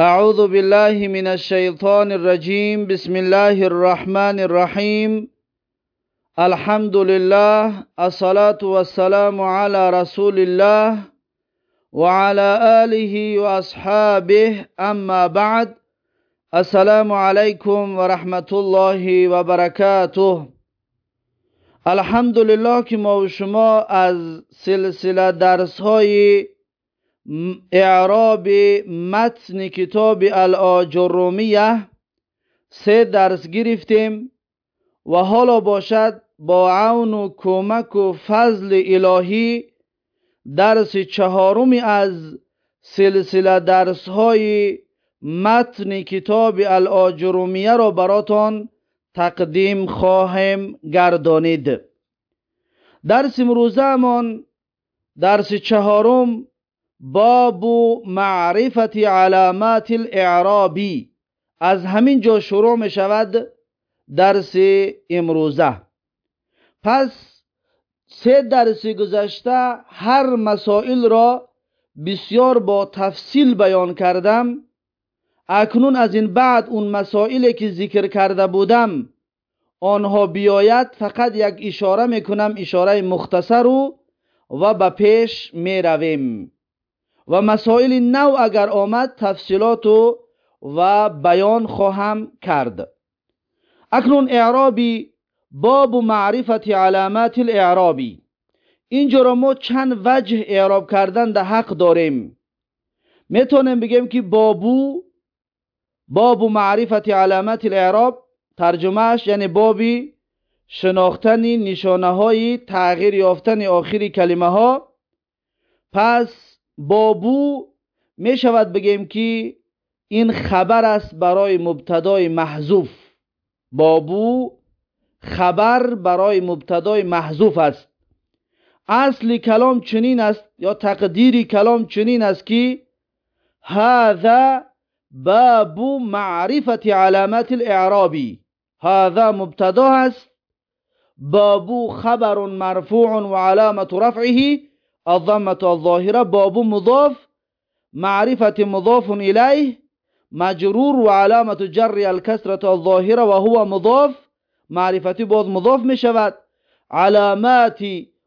أعوذ بالله من الشيطان الرجيم. بسم الله الرحمن الرحيم. الحمد لله الصلاة والسلام على رسول الله وعلى آله وأصحابه. أما بعد السلام عليكم ورحمة الله وبركاته. الحمد لله که ما شما از سلسله درس های اعراب متن کتاب الاجرومیه سه درس گرفتیم و حالا باشد با عون و کمک و فضل الهی درس چهارمی از سلسله درس های متن کتاب الاجرومیه را براتان تقدیم خواهم گردانید. درس امروزهمان درس چهارم باب معرفت علامات الاعرابی. از همین جا شروع می شود درس امروزه. پس سه درس گذشته هر مسائل را بسیار با تفصیل بیان کردم. اکنون از این بعد اون مسائلی که ذکر کرده بودم آنها بیاید فقط یک اشاره می‌کنم اشاره مختصر و و به پیش می رویم و مسائل نو اگر آمد تفصیلات و و بیان خواهم کرد. اکنون اعرابی باب معرفت علامات الاعرابی. اینجا را ما چند وجه اعراب کردن در حق داریم. می‌تونیم بگیم که بابو باب معرفت علامات الاعراب ترجمهش یعنی بابی شناختن نشانه های تغییر یافتن آخری کلمه ها پس بابو می شود بگیم که این خبر است برای مبتدای محذوف بابو خبر برای مبتدای محذوف است اصل کلام چنین است یا تقدیری کلام چنین است که هذا باب معرفت علامات الاعرابی هذا مبتدا است باب خبر مرفوع وعلامة رفعه الضمة الظاهرة باب مضاف معرفة مضاف إليه مجرور وعلامة جر الكسرة الظاهرة وهو مضاف معرفة بعض مضاف مشود علامات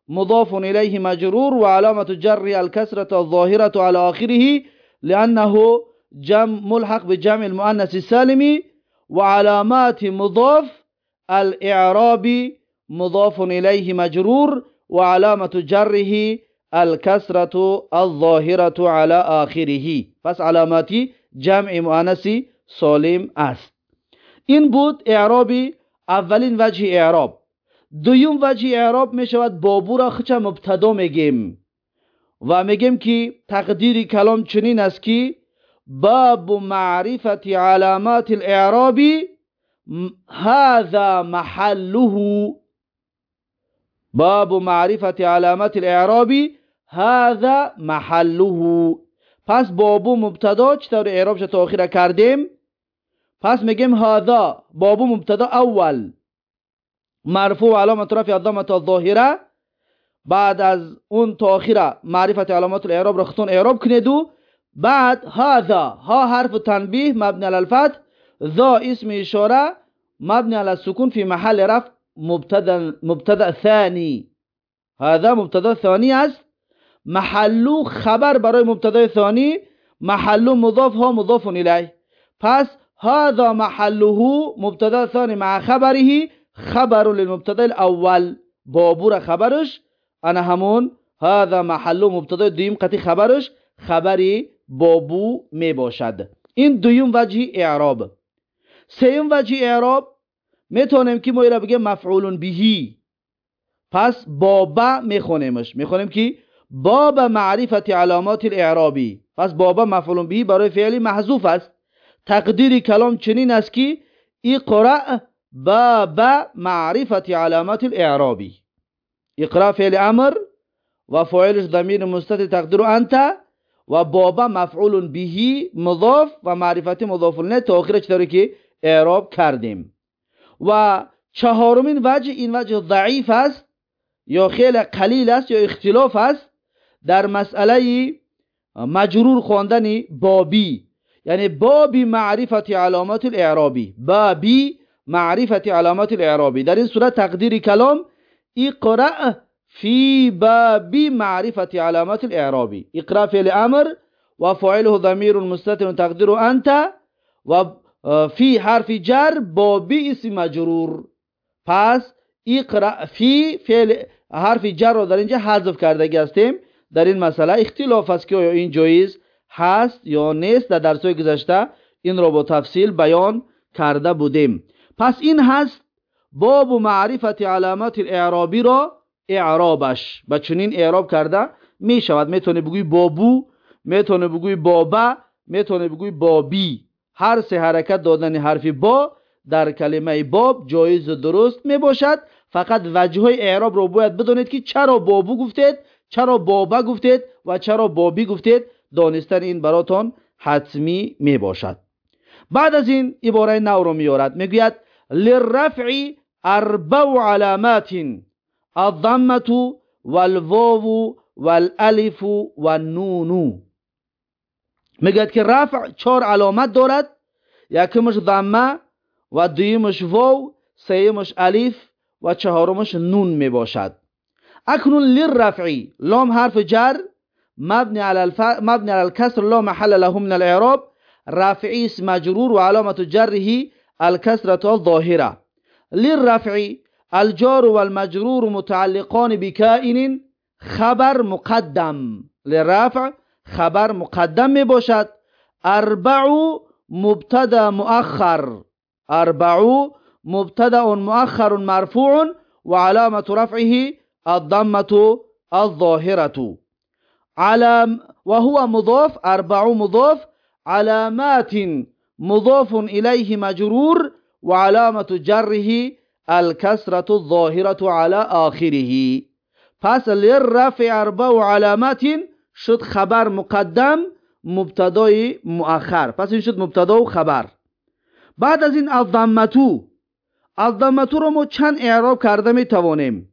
مضاف إليه مجرور وعلامة جر الكسرة الظاهرة على آخره لأنه جم ملحق بجمع المؤنث السالم وعلامات مضاف الإعراب مضاف إليه مجرور وعلامة جره الكسرة الظاهرة على آخره پس علاماتی جمع مؤنث سالم است این بود اعرابی اولین وجه اعراب دویم وجه اعراب می شود بابو را خچه مبتدا میگیم و میگیم که تقدیر کلام چنین است که باب معرفة علامات الاعراب هذا محله باب معرفة علامات الاعراب هذا محله پس بابو مبتدا چطور اعراب شد تا آخره کردیم پس میگیم هذا بابو مبتدا اول مرفوع علامت رفع الضمه الظاهره بعد از اون تا آخره معرفت علامات الاعراب را خطون اعراب کنید و بعد هذا ها حرف تنبیه مبنی على الفتح ذا اسم اشاره مبني على السكون في محل رفع مبتدا مبتدا ثاني هذا مبتدا ثاني است محلو خبر برای مبتدا ثانی محلو مضاف ها مضاف الیه پس هذا محله مبتدا ثاني مع خبره خبر للمبتدا الاول بابور خبرش انا همون هذا محلو مبتدا دویم قطعی خبرش خبری بابو می باشد این دویم وجه اعراب سیم وجه اعراب میتونیم که ما را بگیم مفعول بهی پس بابا میخونیمش میخونیم که باب معرفت علامات الاعرابی. پس بابا مفعول بهی برای فعلی محذوف است. تقدیر کلام چنین است که اقرأ باب معرفت علامات الاعرابی. اقرأ فعل امر و فعلش ضمیر مستتر تقدیر انت و بابا مفعول بهی مضاف و معرفت مضاف الیه تا داره که اعراب کردیم. و چهارمین وجه این وجه ضعیف است یا خیلی قلیل است یا اختلاف است. дар масъалаи маҷрур хондани бобӣ яъне боби маърифати аломати лэъробӣ баби маърифати аломати лэъробӣ дар ин сурат тақдири калом иқра фи баби маърифати аломати лэъробӣ иқра феъли амр ва фоилуҳу дамирун мустатирун тақдиру анта ва фи ҳарфи ҷар боби исми маҷрур пас иқра фи феъли ҳарфи ҷарро дар инҷа ҳазф кардагӣ ҳастем. در این مسئله اختلاف است که این جایز هست یا نیست. در درسای گذشته این رو با تفصیل بیان کرده بودیم. پس این هست باب معرفت علامات الاعرابی را اعرابش. به چنین اعراب کرده می شود می‌تونه بگوی بابو می‌تونه بگوی بابا می‌تونه بگوی بابی. هر سه حرکت دادن حرف با در کلمه باب جایز و درست می باشد فقط وجه های اعراب رو باید بدانید که چرا بابو گفتید. چرا بابا گفتید و چرا بابی گفتید؟ دانستن این براتان حتمی می باشد بعد از این عباره نو رو میارد. می‌گوید للرفع اربع علامات الضمه والواو والالف والنون. می‌گوید که رفع چهار علامت دارد. یکمش ضمه و دویمش واو سیمش الف و چهارمش نون می باشد اکنون للرفعی لام حرف جر. مبني على الف... مبني على الكسر. لا محل له من الإعراب. رافعي اسم مجرور وعلامة جره الكسرة الظاهرة. للرفع. الجار والمجرور متعلقان بكائن. خبر مقدم. للرفع. خبر مقدم می باشد أربع مبتدا مؤخر. أربع مبتدا مؤخر مرفوع. وعلامة رفعه الضمة الظاهرة علام وهو مضاف أربع مضاف علامات مضاف إليه مجرور وعلامة جره الكسرة الظاهرة على آخره پس للرفع اربع علامات شد خبر مقدم مبتدای مؤخر پس این شد مبتدا و خبر بعد از این الضمتو الضمتو رو ما چند اعراب کرده می توانیم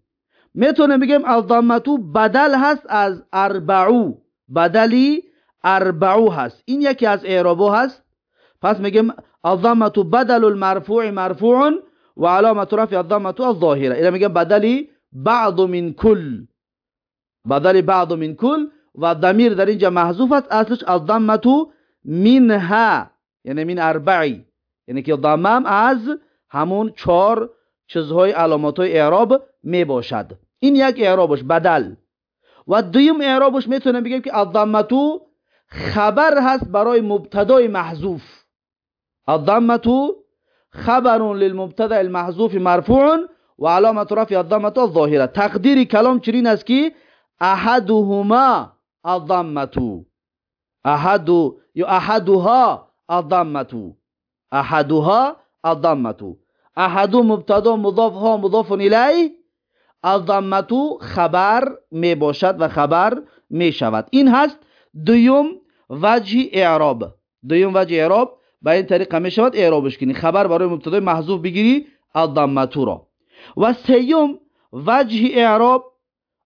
метавонем бигем алдамату бадал ҳаст аз арбау бадали арбау ҳаст. Ин яке аз эъробо ҳаст. Пас мегем алдамату бадалу лмарфуи марфуун ва аломату рафи алдамату алзоҳира ина мегем бадали баъду мин кул. Бадали баъду мин кул ва дамир дар инҷа маҳзуф аст аслаш алдамату минҳа яъне мин арбаи яъне ки дамам аз ҳамун чор чизҳои аломатҳои эъроб мебошад ин як эъробаш бадал. Ва дуюм эъробаш метавонем бигем ки аддамату хабар ҳаст барои мубтадои маҳзуф. Аддамату хабарун лилмубтадаи лмаҳзуфи марфуъун ва аломату рафъи аддамату аззоҳира тақдири калом чунин аст ки аҳадуҳума аддамату аҳаду ё аҳадуҳа аддамату аҳадуҳа аддамату аҳаду мубтадо мудофҳо мудофун илайҳ الضمتو خبر می باشد و خبر می شود این هست دویم وجه اعراب. دویم وجه اعراب به این طریقه می شود اعرابش کنی. خبر برای مبتدای محذوف بگیری الضمتو را. و سیوم وجه اعراب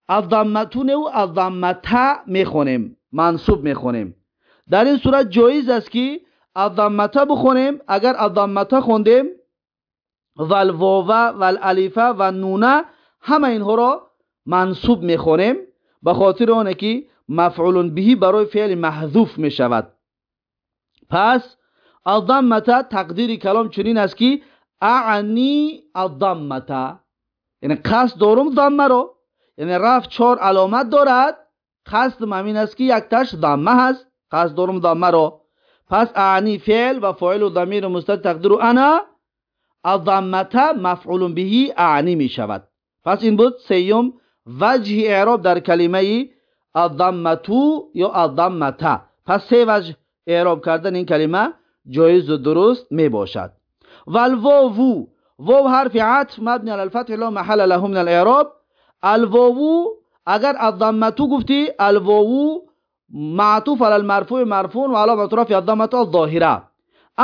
الضمتو نو الضمتا می خونیم منصوب می خونیم در این صورت جایز است که الضمتا بخونیم. اگر الضمتا خوندیم و الواو و الالیفه و نونه همه اینها را منصوب می‌خوانیم به خاطر آنه که مفعول بهی برای فعل محذوف می شود پس الضمته تقدیر کلام چنین است که اعنی الضمته یعنی قصد دارم ضمه را. یعنی رفت چهار علامت دارد. قصد ممین است که یک تاش ضمه هست. قصد دارم ضمه را. پس اعنی فعل و فاعل و ضمیر مستتر تقدیر انا الضمته مفعول بهی اعنی می شود пас ин буд сеюм ваҷҳи эъроб дар калимаи аддаммату ё аддаммата пас се ваҷҳ эъроб кардан ин калима ҷоизу дуруст мебошад. Валвову вов ҳарфи атф мабни алалфатҳи ло маҳала лаҳу мин алэъроб. Алвову агар аддаммату гуфтӣ алвову маътуф алалмарфӯи марфун ва аломату рафи аддаммату алдоҳира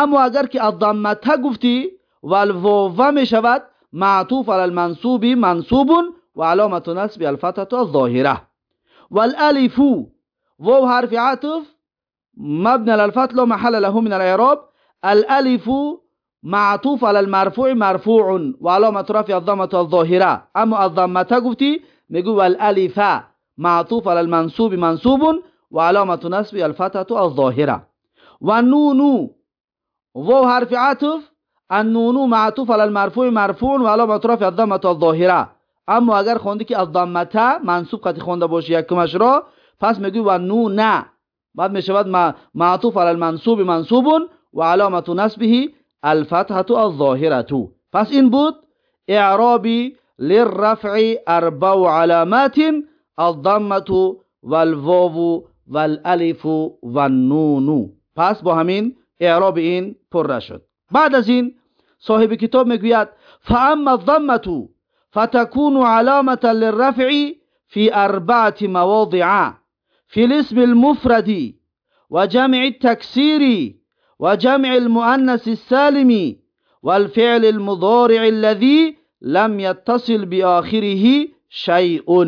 аммо агар ки аддаммата гуфтӣ валвова мешавад معطوف على المنصوب منصوب وعلامة نسب الفتحة الظاهرة. والألف واو حرف عطف مبني على الفتح لا محل له من الإعراب. الألف معطوف على المرفوع مرفوع وعلامة رفع الضمة الظاهرة. أما الضمة قفتي نقول الألف معطوف على المنصوب منصوب وعلامة نصب الفتحة الظاهرة. والنون وهو حرف عطف النون معطوف على المرفوع مرفوع وعلامة رفع الضمة الظاهرة اما اگر خونده که الضمته منصوب قطعی خونده باشه یکمش را پس میگوی و نون بعد میشود معطوف على المنصوب منصوب و علامت نصبه الفتحة الظاهرة پس این بود اعرابی للرفع اربع علامات الضمة والواو والالف والنون پس با همین اعراب این پر شد بعد از این صاحب کتاب میگوید فأما الضمة فتكون علامة للرفع في أربعة مواضع في الاسم المفرد وجمع التكسير وجمع المؤنث السالم والفعل المضارع الذي لم يتصل بآخره شيء.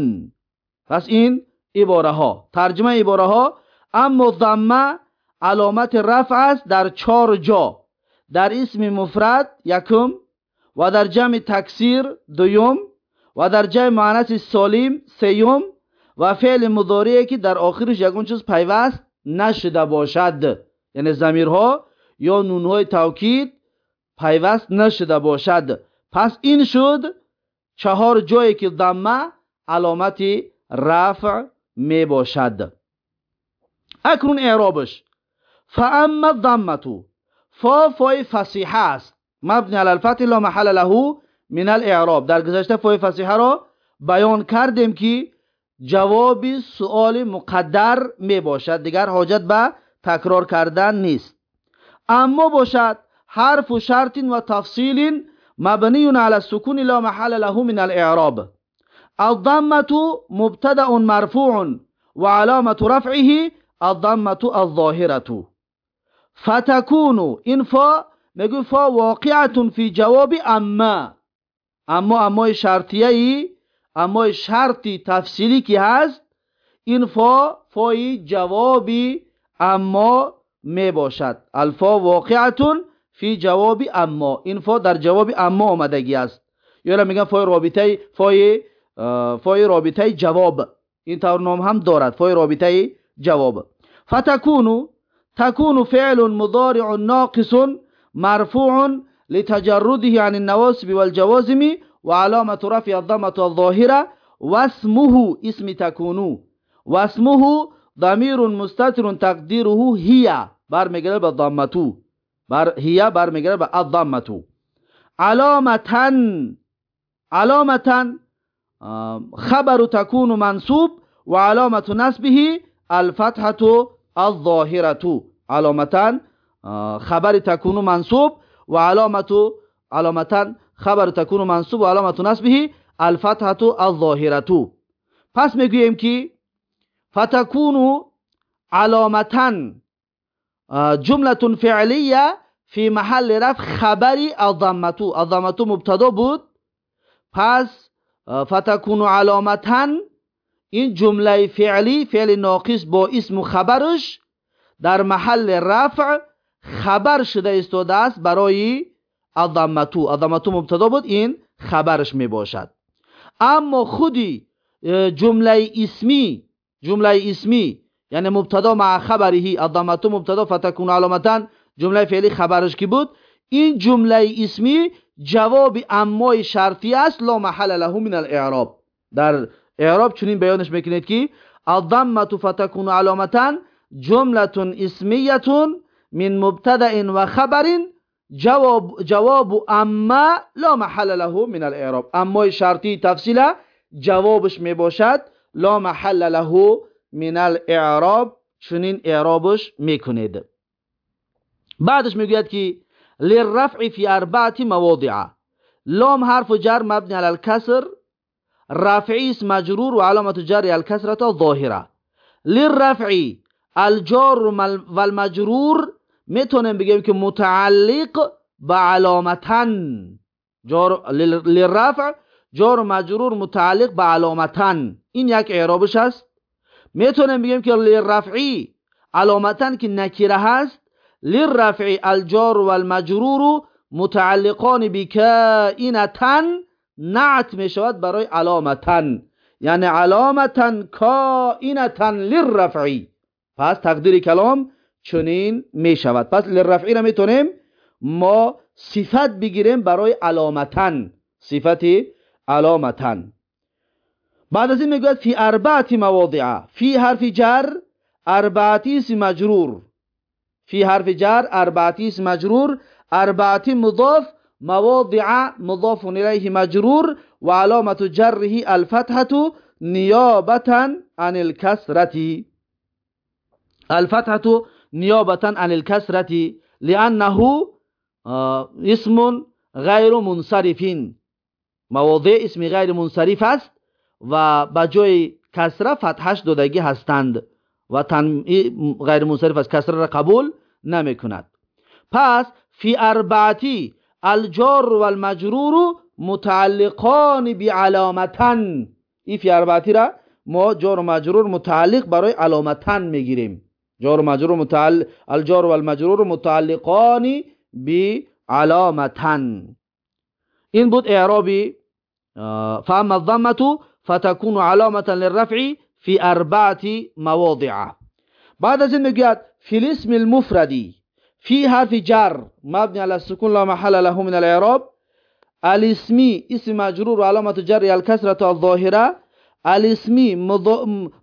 پس این عبارة ها ترجمه عبارة ها اما ضمه علامت رفع است در چهار جا. در اسم مفرد یکم و در جمع تکسیر دویم و در جمع معنیس سالیم سیوم و فعل مضارعی که در آخرش یکون چیز پیوست نشده باشد. یعنی زمیرها یا نونهای توکید پیوست نشده باشد. پس این شد چهار جایی که ضمه علامت رفع می باشد. اکنون اعرابش. فاما الضمه فا فای فصیحه است مبنی علی الفتح لا محل له من الاعراب در گذشته فای فصیحه را بیان کردیم که جواب سؤال مقدر می باشد دیگر حاجت به تکرار کردن نیست اما باشد حرف و شرط و تفصیل مبنی علی السکون لا محل له من الاعراب الضمه مبتدا مرفوع وعلامه رفعه الضمه الظاهره فتكون این فا میگه فا واقعتون فی جواب اما. اما اما شرطیه ای اما شرطی تفصیلی که هست این فا فای جوابی اما می باشد. الفا واقعتون فی جواب اما. این فا در جواب اما آمدگی است. یا میگن فای رابطه فای فای رابطه جواب. این طور نام هم دارد. فای رابطه جواب. فتکونو تكون فعل مضارع ناقص مرفوع لتجرده عن النواسب والجوازم وعلامة رفع الضمة الظاهرة واسمه اسم تكون. واسمه ضمير مستتر تقديره هي برمیگره به ضمتو بر هي برمیگره به الضمتو علامة علامة خبر تكون منصوب وعلامة نسبه الفتحة الظاهرة علامتان خبر تكون منصوب وعلامة علامتان خبر تكون منصوب وعلامة نصبه الفتحة الظاهرة پس میگوییم که فتكون علامتان جملة فعلیه في محل رفع خبر الضمه الضمه مبتدا بود پس فتكون علامتان این جمله فعلی فعل ناقص با اسم و خبرش در محل رفع خبر شده استوده است برای الضمتو. الضمتو مبتدا بود این خبرش می باشد. اما خودی جمله اسمی جمله اسمی یعنی مبتدا مع خبره الضمتو مبتدا فتکون علامتا جمله فعلی خبرش کی بود؟ این جمله اسمی جواب امای شرطی است لا محل له من الاعراب. در اعراب چنین بیانش میکنید که الضمه فتكون علامتا جمله اسمیه من مبتدا و خبر جواب جواب اما لا محل له من الاعراب اما شرطی تفصیله جوابش میباشد لا محل له من الاعراب چنین اعرابش میکنید بعدش میگوید که للرفع في اربعه مواضع لام حرف جر مبني على الكسر اسم مجرور و علامت جر الکسرت ظاهرة. للرفعی الجار و المجرور میتونیم بگیم که متعلق به علامتن جار للرفع جار مجرور متعلق به علامتن این یک اعرابش است میتونیم بگیم که للرفعی علامتن که نکره هست للرفع الجار والمجرور متعلقان بکائنتن نعت می شود برای علامتن یعنی علامتن کائنتن للرفعی. پس تقدیر کلام چنین می شود پس للرفعی را می‌تونیم ما صفت بگیریم برای علامتن صفت علامتن بعد از این می‌گوید فی اربعت مواضع. فی حرف جر اربعتی مجرور. فی حرف جر اربعتی مجرور اربعتی مضاف مواضع مضاف الیه مجرور و علامت جره الفتحه نیابتا عن الكسرة الفتحه نیابتا عن الكسرة لانه اسم غیر منصرف مواضع اسم غیر منصرف است و با جای کسره فتحش دادگی هستند و تن غیر منصرف از کسره را قبول نمی کند پس فی اربعتی الجار و المجرور متعلقان بعلامتن این فی اربعتی را ما جار و مجرور متعلق برای علامتن میگیریم جار و مجرور متعلق الجار و المجرور متعلقان بعلامتن این بود اعرابی فاما الضمه فتكون علامة للرفع في أربعة مواضع بعد ذلك في الاسم المفرد في حرف جر مبني على السكون لا محل له من الإعراب. الاسمي اسم مجرور وعلامة جر الكسرة الظاهرة. الاسمي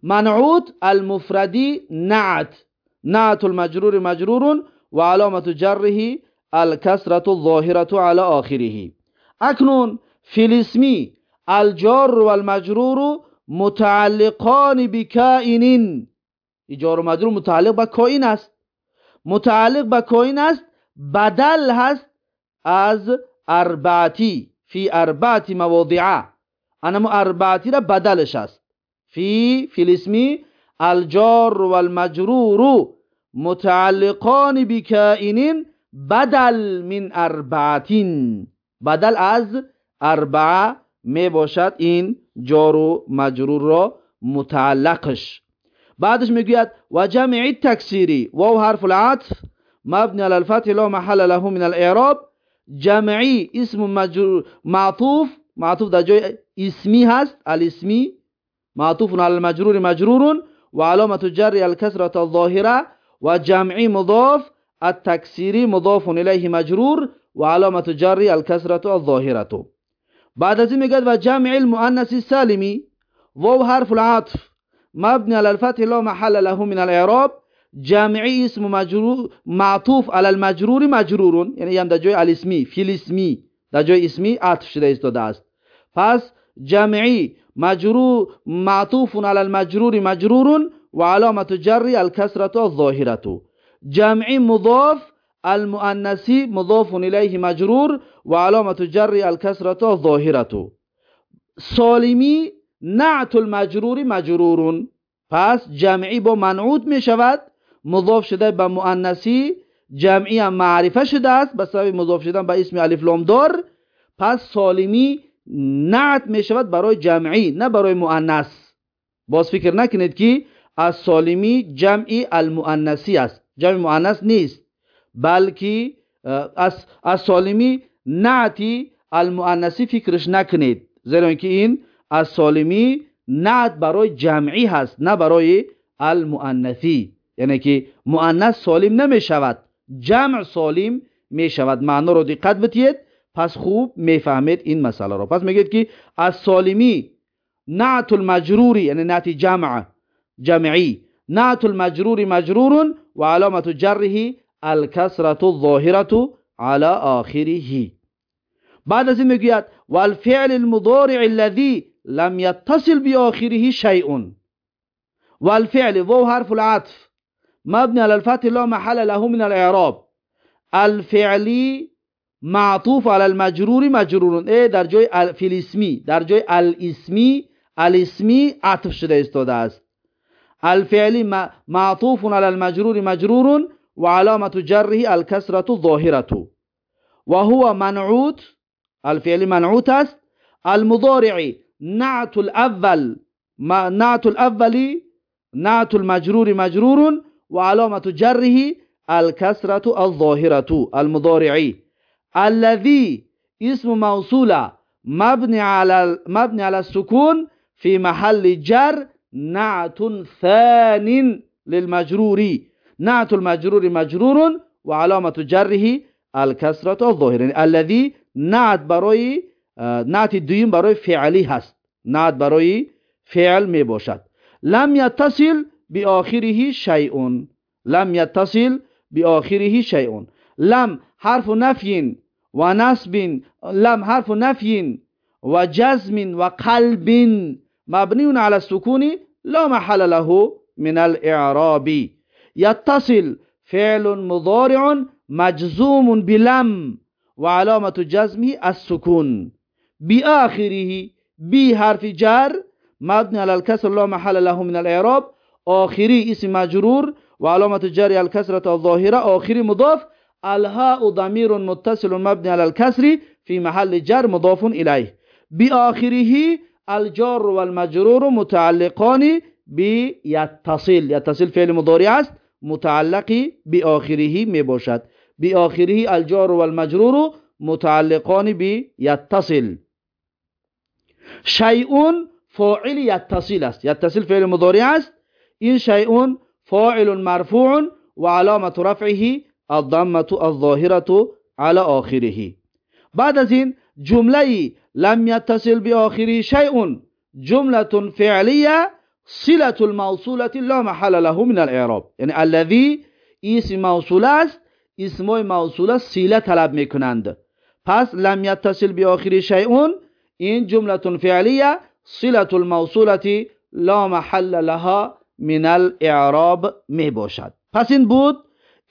منعوت المفردي نعت. نعت المجرور مجرور وعلامة جره الكسرة الظاهرة على آخره. أكنون في الاسمي الجار والمجرور متعلقان بكائن. جار مجرور متعلق به کائن است. متعلق به کائن است بدل هست از اربعتی فی اربعتی مواضعه انما اربعتی را بدلش است فی فی الاسمی الجار والمجرور متعلقان بكائن بدل من اربعتین بدل از اربعه می باشد این جار و مجرور را متعلقش بعدش میگوید و جمع تکسیری. و حرف العطف. مبنی على الفتح لا محل له من الاعراب. جمعی اسم مجرور معطوف. معطوف در جای اسمی هست الاسمی معطوف على المجرور مجرور و علامت جر الكسرة الظاهره. و جمعی مضاف. التکسیری مضاف الیه مجرور. و علامت جر الكسرة الظاهرة. بعد از این میگه و جمع المؤنث السالمی. واو حرف العطف. مبني على الفتح لا محل له من الاعراب جمعی اسم مجرور معطوف على المجرور مجرور یعنی هم در جای الاسمی فی الاسمی در جای اسمی عطف شده ایستاده است پس جمعی مجرور معطوف على المجرور مجرور و علامت جر الكسرة الظاهرة جمعی مضاف المؤنثی مضاف الیه مجرور و علامت جر الکسرة الظاهرة سالمی نعت المجرور مجرور پس جمعی با منعود می شود مضاف شده به مؤنثی جمعی هم معرفه شده است به سبب مضاف شدن به اسم الف لام دار. پس سالمی نعت می شود برای جمعی نه برای مؤنث. باز فکر نکنید که از سالمی جمعی المؤنثی است. جمع مؤنث نیست بلکه از, از سالمی نعتی المؤنثی فکرش نکنید. زیرا اینکه این از سالمی نعت برای جمعی هست نه برای المؤنثی یعنی که مؤنث سالم نمی شود جمع سالم می شود معنا رو دقت بتید پس خوب میفهمید این مسئله رو پس میگید که از سالمی نعت المجروری یعنی نعت جمع جمعی نعت المجرور مجرور و علامت جره الكسرة الظاهرة على آخره بعد از این میگوید والفعل المضارع الذي لم يتصل بآخره شيء. والفعل وهو حرف العطف. مبني على الفتح لا محل له من الإعراب. الفعلی معطوف على المجرور مجرور. ای در جای فی الاسمی در جای الاسمی الاسمی عطف شده استاده است. الفعلی معطوف على المجرور مجرور وعلامة جره الكسرة الظاهرة وهو منعوت. الفعل منعوت است. المضارع نعت الأول نعت الأول نعت المجرور مجرور وعلامة جره الكسرة الظاهرة المضارعي الذي اسم موصولة مبني على مبني على السكون في محل جر نعت ثان للمجرور. نعت المجرور مجرور وعلامة جره الكسرة الظاهرة. الذي نعت برای نعت دویم برای فعلی هست نعت برای فعل می باشد لم يتصل بآخره شيء لم يتصل بآخره شيء لم حرف نفي ونصب لم حرف نفي وجزم وقلب مبني على السكون لا محل له من الإعراب يتصل فعل مضارع مجزوم بلم وعلامة جزمه السكون بآخره بي حرف جر مبني على الكسر لا محل له من الإعراب. آخري اسم مجرور وعلامة جر الكسرة الظاهرة. آخري مضاف. الهاء ضمير متصل مبني على الكسر في محل جر مضاف إليه. بآخره الجار والمجرور متعلقان بيتصل يتصل. فعل مضارع است متعلق بآخره می بآخره الجار والمجرور متعلقان بيتصل شيء فاعل يتصل است. يتصل فعل مضارع است. این شيء فاعل مرفوع وعلامة رفعه الضمة الظاهرة على آخره. بعد از این جمله لم يتصل بآخره شيء جملة فعلية صلة الموصولة لا محل له من الإعراب. يعني الذي اسم موصول است اسمای موصوله سیله طلب میکنند. پس لم يتصل بآخر شيء این جملة فعلیه صلة الموصولة لا محل لها من الإعراب می پس این بود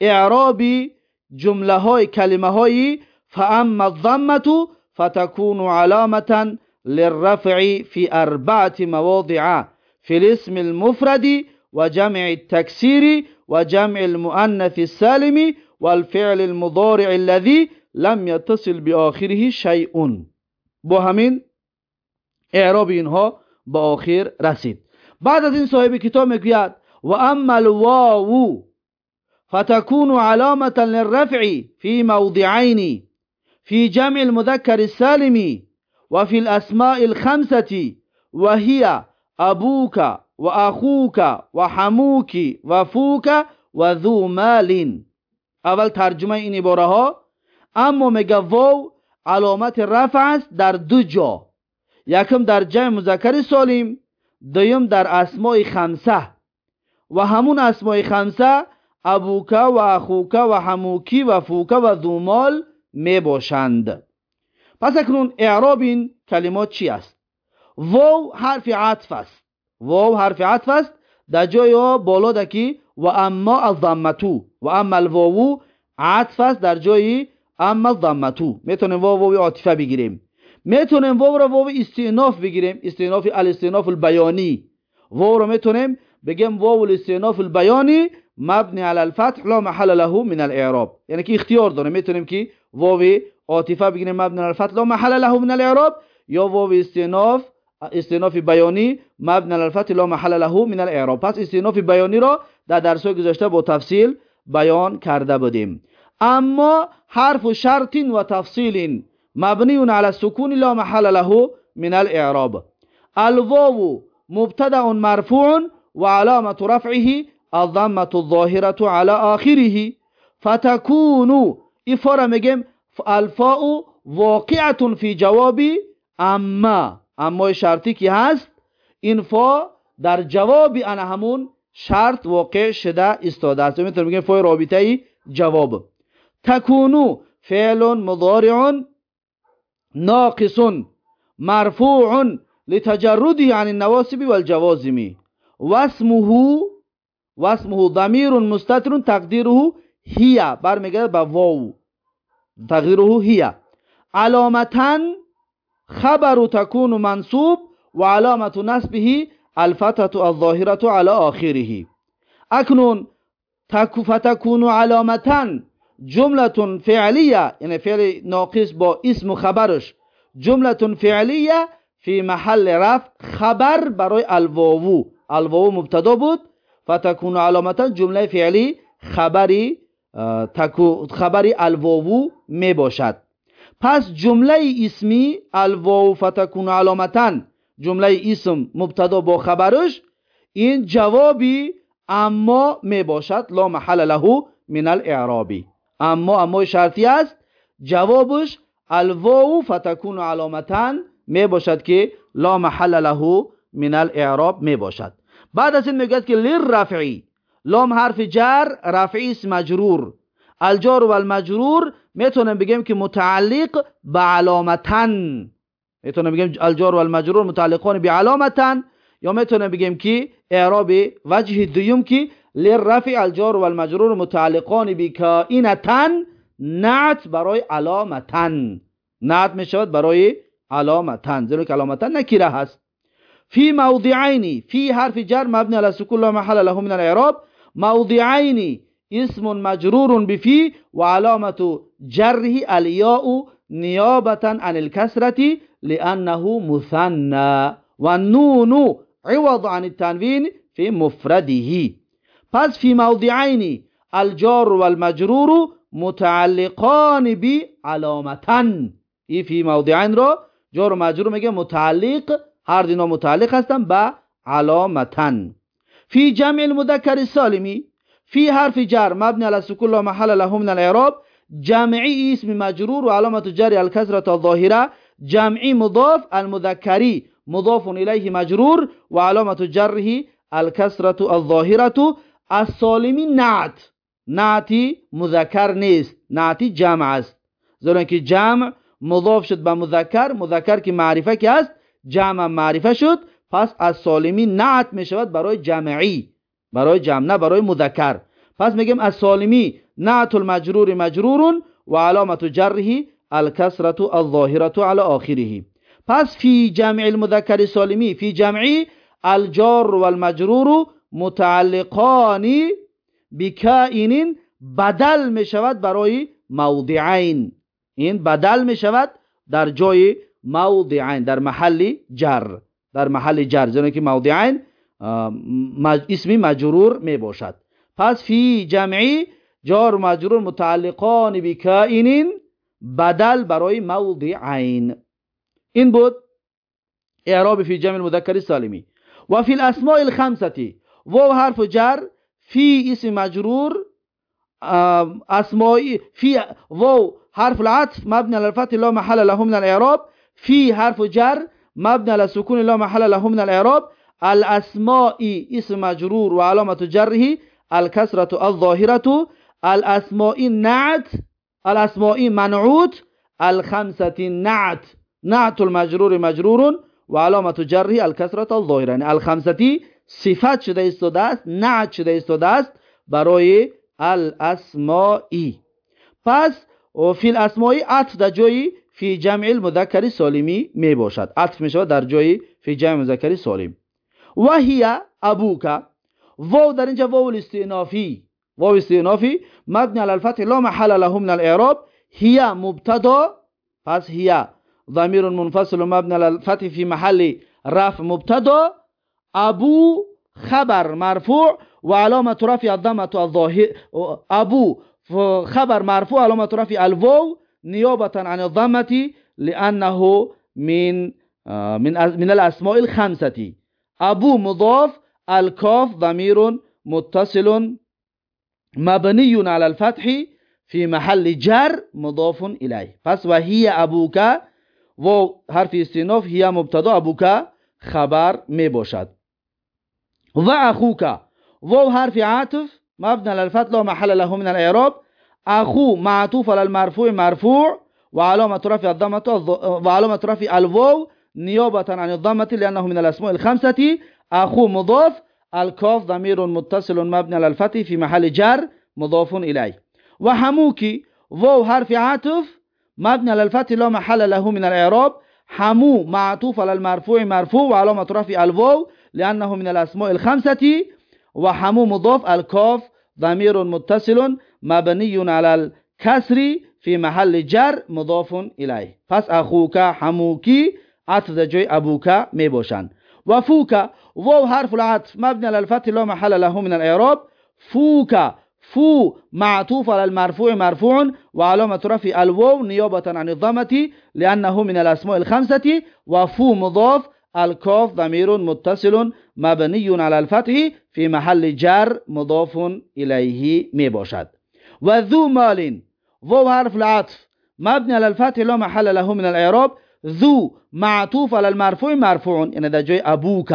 إعرابی جمله های کلمه های فأما الضمة فتكون علامة للرفع في أربعة مواضع في الاسم المفرد وجمع التكسير وجمع المؤنث السالم والفعل المضارع الذي لم يتصل بآخره شيء. با همین اعراب اینها به آخر رسید بعد از این صاحب کتاب میگوید و اما الواو فتكون علامة للرفع في موضعين في جمع المذكر السالم وفي الأسماء الخمسة وهي أبوك وأخوك وحموك وفوك وذو مال اول ترجمه این عباره ها اما میگه واو علامت رفع است در دو جا. یکم در جمع مذکر سالم دویم در اسماء خمسه. و همون اسماء خمسه ابوکه و اخوکه و حموکی و فوکه و ذومال می باشند. پس اکنون اعراب این کلمات چی است؟ واو حرف عطف است. واو حرف عطف است. در جای بالا دکی و اما الضمتو و اما الواو عطف است. در جای اما الضمتو می‌تونیم واو واو عاطفه بگیریم. می‌تونیم واو را واو استئناف بگیریم. استئناف الاستئناف البیانی. واو را می‌تونیم بگیم واو الاستئناف البیانی مبنی علی الفتح لا محل له من الاعراب. یعنی که اختیار داره. می‌تونیم که واو عاطفه بگیریم مبنی علی الفتح لا محل له من الاعراب یا واو استئناف استئناف بیانی مبنی علی الفتح لا محل له من الاعراب. پس استئناف بیانی را در درس گذشته با تفصیل بیان کرده بودیم. اما حرف شرط و تفصیل مبنی على السکون لا محل له من الاعراب الواو مبتدا مرفوع وعلامة رفعه الضمة الظاهرة على آخره فتكون افاره میگیم الفاء واقعة في جواب اما اما شرطی که هست این فا در جواب ان همون شرط واقع شده استاده است میتونیم بگیم فای رابطه ای جواب تکونو فعل مضارع ناقص مرفوع لتجرده عن النواسب والجوازم واسمه واسمه ضمیر مستتر تقدیره هي برمیگرده به واو تقدیره هي علامتا خبر تكون منصوب وعلامة نسبه الفتة الظاهرة على آخره اکنون فتكون علامتا جملة فعلية يعني فعل ناقص با اسم و خبرش. جملة فعلية في محل رفع خبر برای الواو. الواو مبتدا بود. فتكون علامتا جمله فعلی خبری خبری الواو می باشد. پس جمله اسمی الواو فتكون علامتا جمله اسم مبتدا با خبرش. این جوابی اما می باشد. لا محل له من الاعرابی. اما اما شرطی است. جوابش الواو فتكون علامتا می باشد که لا محل له من الاعراب می باشد. بعد از این می‌گوید که للرفعی. لام حرف جر رفعی است مجرور. الجار و المجرور می‌تونیم بگیم که متعلق به علامتن می‌تونیم بگیم الجار و المجرور متعلقان به علامتن یا می‌تونیم بگیم که اعراب وجه دوم که للرفع الجار و المجرور متعلقان به کائنتن نعت برای علامتن نعت میشود برای علامتن زیرا که علامتن نکیره هست. في موضعين في حرف جر مبني على السكون لا محل له من الاعراب موضعين اسم مجرور بفي وعلامة جره الياء نيابة عن الكسرة لأنه مثنى. والنون عوض عن التنوين في مفرده. پس في موضعين الجار والمجرور متعلقان بعلامتن ای فی موضعین را جار و مجرور میگه متعلق هر دینا متعلق هستن به علامتن فی جمع المذکر سالمی فی حرف جر مبنی علی سکون لا محل له من الاعراب جمعی اسم مجرور و علامت جر الکسرة الظاهره جمعی مضاف المذکری مضاف الیه مجرور و علامت جره الکسرة الظاهره السالمی نعت. نعتی مذکر نیست. نعتی جمع است. زیرا که جمع مضاف شد به مذکر مذکر که معرفه که است جمع معرفه شد پس از سالمی نعت می شود برای جمعی. برای جمع نه برای مذکر. پس میگیم از سالمی نعت المجرور مجرور و علامت جره الکسرة الظاهرة على آخره. پس فی جمع المذکر سالمی فی جمعی الجار والمجرور متعلقانی بکائن بدل می شود برای موضعین. این بدل می شود در جای موضعین در محل جر. در محل جر زیرا که موضعین اسم مجرور می باشد پس فی جمعی جار مجرور متعلقان بکائن بدل برای موضعین. این بود اعراب فی جمع المذکر سالمی و فی الاسماء الخمسه و حرف جر فی اسم مجرور اسماء فی و حرف العطف مبني على الفتح لا محل له من الإعراب. في حرف جر مبني على السكون لا محل له من الإعراب. الأسماء اسم مجرور وعلامة جره. الكسرة الظاهرة. الأسماء نعت. الأسماء منعوت. الخمسة نعت. نعت المجرور مجرور. وعلامة جره الكسرة الظاهرة. يعني الخمسة صفت شده ایستاده است نعت شده ایستاده است برای الاسمائی پس فی الاسمائی عطف در جای فی جمع المذکر سالمی می باشد عطف می شود در جای فی جمع مذکر سالم و هی ابوکا واو در اینجا واو الاستئنافی واو استئنافی مبنی علی الفتح لا محل له من الاعراب هی مبتدا پس هی ضمیر منفصل مبنی علی الفتح فی محل رفع مبتدا ابو خبر مرفوع و علامت رفع الضمه الظاهر ابو خبر مرفوع علامت رفع الواو نيابة عن الضمة لأنه من من من الأسماء الخمسة أبو مضاف الكاف ضمير متصل مبني على الفتح في محل جر مضاف إليه پس وهي أبوك و حرف استناف هي مبتدا أبوك خبر می باشد و اخوک و حرف عاطف مبنى على الفتح لا محل له من الإعراب. أخو معطوف على المرفوع مرفوع. وعلامة رفع الضمة وعلامة رفع الواو نيابة عن الضمة لأنه من الأسماء الخمسة. أخو مضاف الكاف ضمير متصل مبني على الفتح في محل جر مضاف إليه. وحموك واو حرف عاطف مبني على الفتح لا محل له من الإعراب. حمو معطوف على المرفوع مرفوع. وعلامة رفع الواو لأنه من الأسماء الخمسة وحمو مضاف الكاف ضمير متصل مبنی علی الکسری فی محل جر مضاف الیه پس اخوک حموکی عطف در جای ابوک می باشند حرف العطف مبني على الفتح لا محل له من الإعراب. فوك فو معطوف على المرفوع مرفوع وعلامة رفع الواو نيابة عن الضمة لأنه من الأسماء الخمسة وفو مضاف الكاف ضمير متصل مبني على الفتح في محل جر مضاف إليه مباشد وذو مال ذو حرف العطف مبني على الفتح لا محل له من الإعراب. ذو معطوف على المرفوع مرفوع يعني ده جاي أبوك.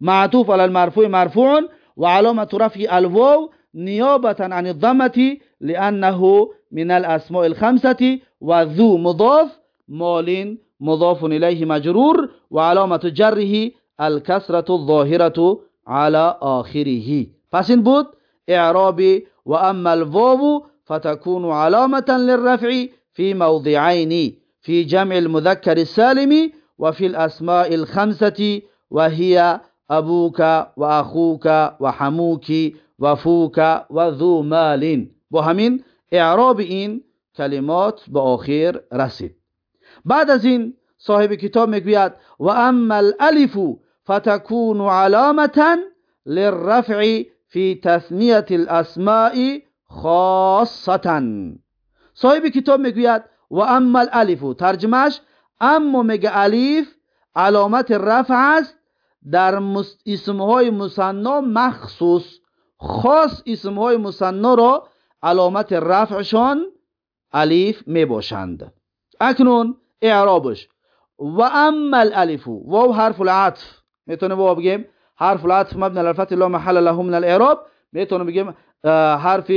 معطوف على المرفوع مرفوع. وعلامة رفع الواو نيابة عن الضمة لأنه من الأسماء الخمسة. وذو مضاف مال مضاف إليه مجرور وعلامة جره الكسرة الظاهرة على آخره. این بود اعرابی و اما الواو فتكون علامة للرفع في موضعين في جمع المذكر السالم وفي الأسماء الخمسة وهي أبوك وأخوك وحموك وفوك وذو مال. با إعراب این کلمات آخر رسید بعد از این صاحب کتاب میگوید و اما الالف فتكون علامة للرفع في تثنية الاسماء خاصة صاحب کتاب میگوید و اما الالف ترجمهش اما میگه الف علامت رفع است در اسمهای مصنا مخصوص خاص اسمهای مصنا را علامت رفعشان الف میباشند اکنون إعرابش. و اما الألف واو حرف العطف. میتونه واو بگیم حرف العطف مبنی على الفتح لا محل له من الإعراب. میتونه بگیم حرف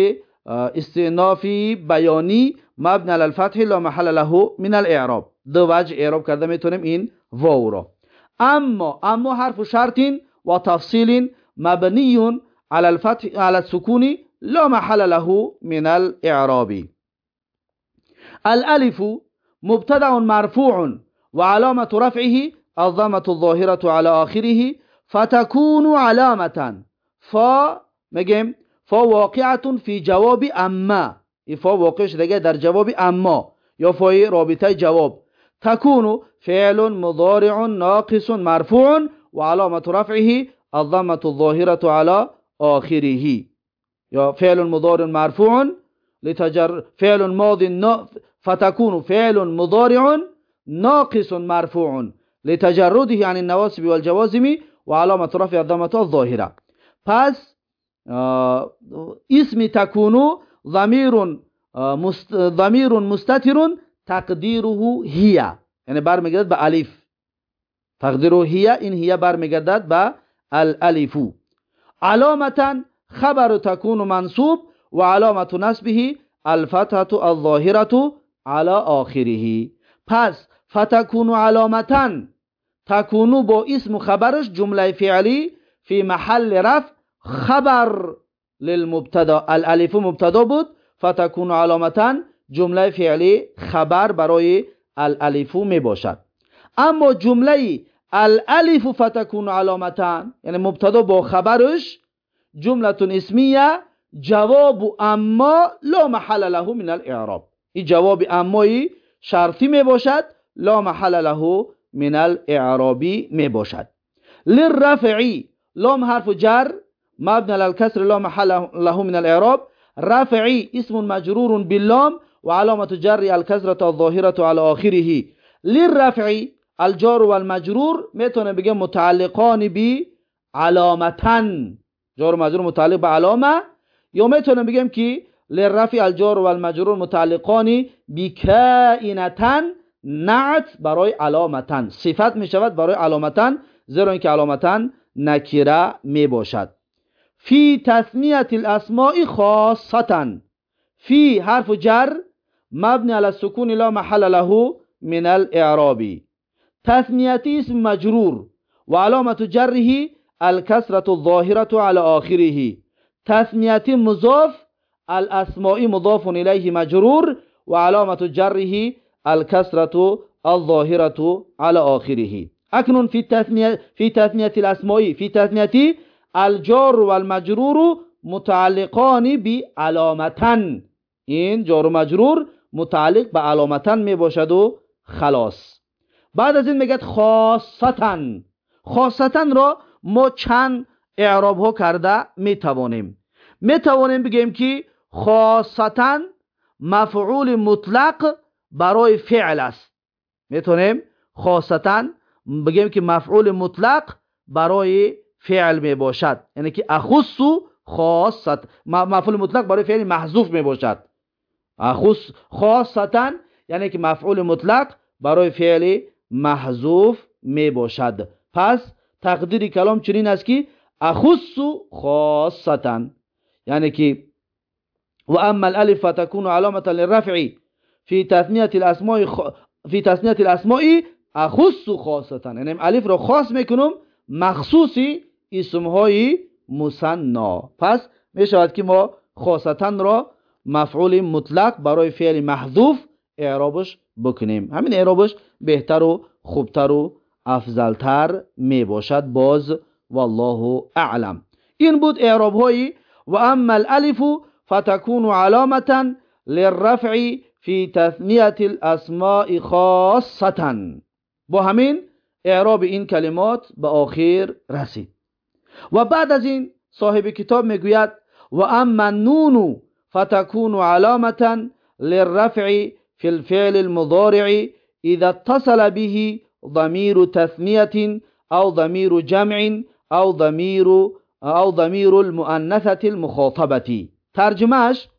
استئنافی بیانی مبنی على الفتح لا محل له من الإعراب. دو وجه إعراب کرده میتونیم این واو را. اما اما حرف شرط و تفصیل مبنی على الفتح على السكون لا محل له من الاعراب الألف مبتدع مرفوع وعلامة رفعه الضمة الظاهرة على آخره فتكون علامة. فا مگیم فا واقعة في جواب أما. فا واقع شده در جواب أما. یا فای رابطه جواب. تكون فعل مضارع ناقص مرفوع وعلامة رفعه الضمة الظاهرة على آخره. یا فعل مضارع مرفوع لتجر فعل ماض فتكون فعل مضارع ناقص مرفوع لتجرده عن النواصب والجوازم وعلامة رفع الضمة الظاهرة پس اسم تكون ضمير ضمير مستتر تقديره هي يعني برمیگردد به الف تقديره هي این هي برمیگردد به الالف علامة خبر تكون منصوب وعلامة نسبه الفتحة الظاهرة على آخره پس فتكون علامتا تكون با اسم خبرش جمله فعلی في محل رفع خبر للمبتدا الالف مبتدا بود فتكون علامتا جمله فعلی خبر برای الالف می باشد اما جمله الالف فتكون علامتا یعنی مبتدا با خبرش جمله اسمیه جواب اما لا محل له من الاعراب این جواب امایی شرطی می باشد لا محل له من الاعرابی می باشد. للرفعی لام حرف جر مبنى للكسر لا محل له من الاعراب رفعي اسم مجرور باللام وعلامة جر الكسرة الظاهرة على آخره. للرفع الجار والمجرور می‌تونه بگه متعلقان بی علامتن جار مجرور متعلق به علامه. یا می‌تونه بگم که لرفع الجار و المجرور متعلقان بکائنتن نعت برای علامتن صفت می شود برای علامتن زیرا اینکه علامتن نکیره می باشد فی تثنیت الاسماء خاصتا. فی حرف جر مبنی على السکون لا محل له من الاعراب. تثنیت اسم مجرور و علامت جره الكسرة الظاهرة على آخره. تثنیت مضاف الأسماء مضاف إليه مجرور وعلامة جره الكسرة الظاهرة على آخره أكن في تثنية في تثنية الأسماء في تثنية الجار والمجرور متعلقان بعلامة إن جار مجرور متعلق بعلامة مباشد خلاص بعد از این میگد خاصتا خاصتا را ما چند اعراب ها کرده میتوانیم میتوانیم بگیم که خاصتا مفعول مطلق برای فعل است. می‌تونیم خاصتا بگیم که مفعول مطلق برای فعل می‌باشد یعنی که اخصو خاصت مفعول مطلق برای فعل محذوف می باشد. اخص خاصتا یعنی که مفعول مطلق برای فعل محذوف می‌باشد پس تقدیر کلام چنین است که اخصو خاصتا. یعنی که وأما الألف فتكون علامة للرفع في تثنية الأسماء في تثنية الأسماء أخص خاصة يعني ألف رو خاص میکنم مخصوص اسم های مسنا پس میشود که ما خاصتا را مفعول مطلق برای فعل محذوف اعرابش بکنیم همین اعرابش بهتر و خوبتر و افضلتر می باشد باز والله اعلم این بود اعراب های و اما الالف فتكون علامة للرفع في تثنية الأسماء خاصة. با همین إعراب این کلمات به آخر رسید. و بعد از این صاحب کتاب میگوید و اما النون فتكون علامة للرفع في الفعل المضارع إذا اتصل به ضمير تثنية أو ضمير جمع أو ضمير أو ضمير المؤنثة المخاطبة. ترجمهش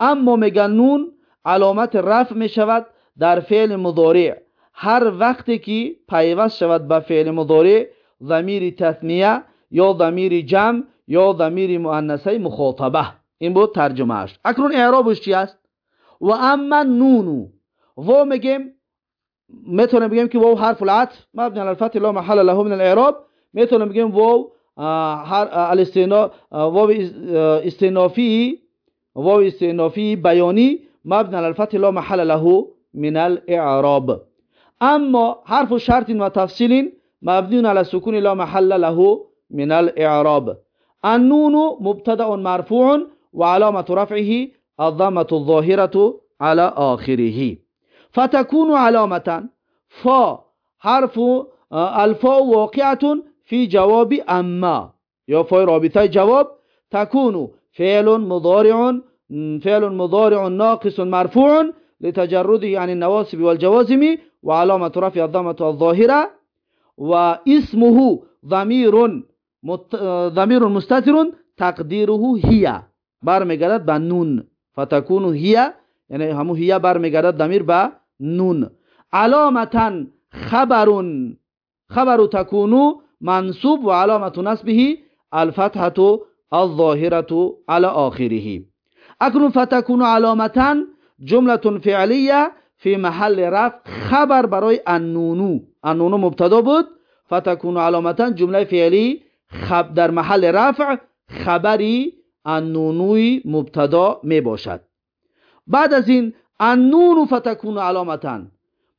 اما نون علامت رفع می شود در فعل مضارع. هر وقتی که پیوست شود به فعل مضارع ضمیر تثنیه یا ضمیر جمع یا ضمیر مؤنثه مخاطبه. این بود ترجمهش اکنون اعرابش چی است؟ و اما نونو. و میگیم می‌تونیم بگیم که واو حرف العطف مبنی علی الفتح لا محل له من الاعراب. می‌تونیم بگیم واو الاستئناف واو استئنافی واو استئنافی بیانی مبنی علی الفتح لا محل له من الاعراب اما حرف شرط و تفصیل مبنی علی السکون لا محل له من الاعراب النون مبتدا مرفوع وعلامه رفعه الضمه الظاهره على آخره فتكون علامة فا حرف الفاء واقعة في جواب أما. يا فاء رابطة جواب تكون فعل مضارع فعل مضارع ناقص مرفوع لتجرده عن النواصب والجوازم وعلامة رفع الضمة الظاهرة واسمه ضمير ضمير مستتر تقديره هي. برمیگردد به نون. فتكون هي یعنی همو هي برمیگردد ضمیر به نون. علامتا خبر خبر تكون منصوب و علامت نصبه الفتحه الظاهره على آخره اکنون فتكون علامتا جمله فعلیه فی محل رفع خبر برای النونو النونو مبتدا بود فتكون علامتا جمله فعلی خب در محل رفع خبری النونوی مبتدا می باشد بعد از این النون فتكون علامتا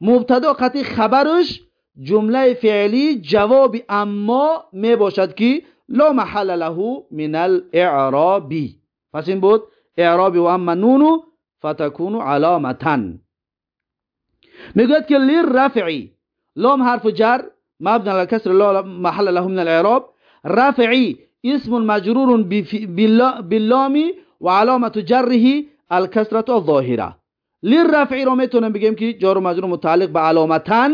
مبتدا قطعی خبرش جمله فعلی جواب اما می باشد که لا محل له من الاعرابی پس این بود اعراب و اما نون فتكون علامتا میگوید که لیر رفعی لام حرف جر مبنى على الكسر لا محل له من الاعراب رفعی اسم مجرور باللام وعلامة جره الكسرة الظاهرة للرفع رو میتونم بگیم که جار و مجرور متعلق به علامتن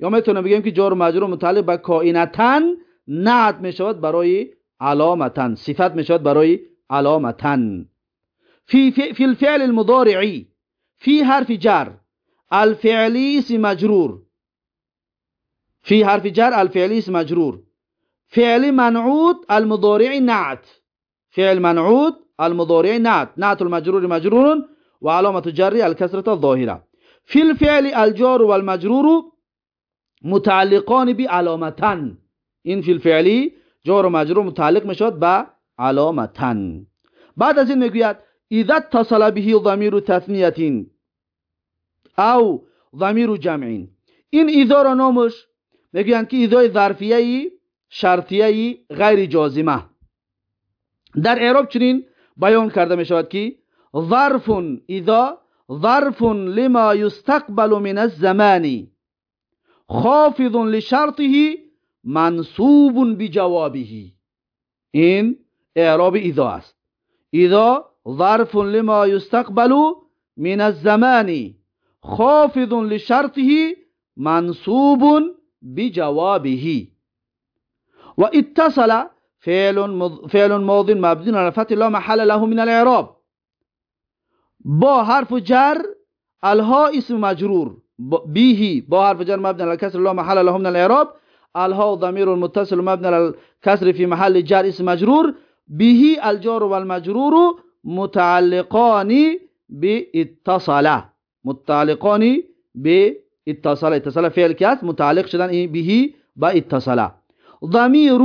یا میتونم بگیم که جار و مجرور متعلق به کائنتن نعت میشود برای علامتن صفت میشود برای علامتن في, في, في الفعل المضارعي في حرف جر الفعلي اسم مجرور في حرف جر الفعلي اسم مجرور فعل منعود المضارع نعت فعل منعود المضارع نعت نعت المجرور مجرور وعلامة جر الكسرة الظاهرة في الفعل الجار والمجرور متعلقان بعلامتان این فی الفعلی جار و مجرور متعلق میشد به علامتن بعد از این میگوید اذا اتصل به ضمیر تثنیه او ضمیر جمع این اذا را نامش میگویند که اذا ظرفیه شرطیه غیر جازمه در اعراب چنین بیان کرده می شود که ظرف اذا ظرف لما يستقبل من الزمان خافض لشرطه منصوب بجوابه. این إعراب إذا است. إذا ظرف لما يستقبل من الزمان. خافض لشرطه منصوب بجوابه. واتصل فعل فعل ماض مبني على الفتح لا محل له من الإعراب. با حرف جر الها اسم مجرور. به با حرف جر مبني على الكسر لا محل له من الإعراب. الها ضمير المتصل مبني على الكسر في محل جر اسم مجرور. به الجار والمجرور متعلقان باتصل متعلقان باتصل اتصل فعل كاس متعلق شدن به با اتصل ضمير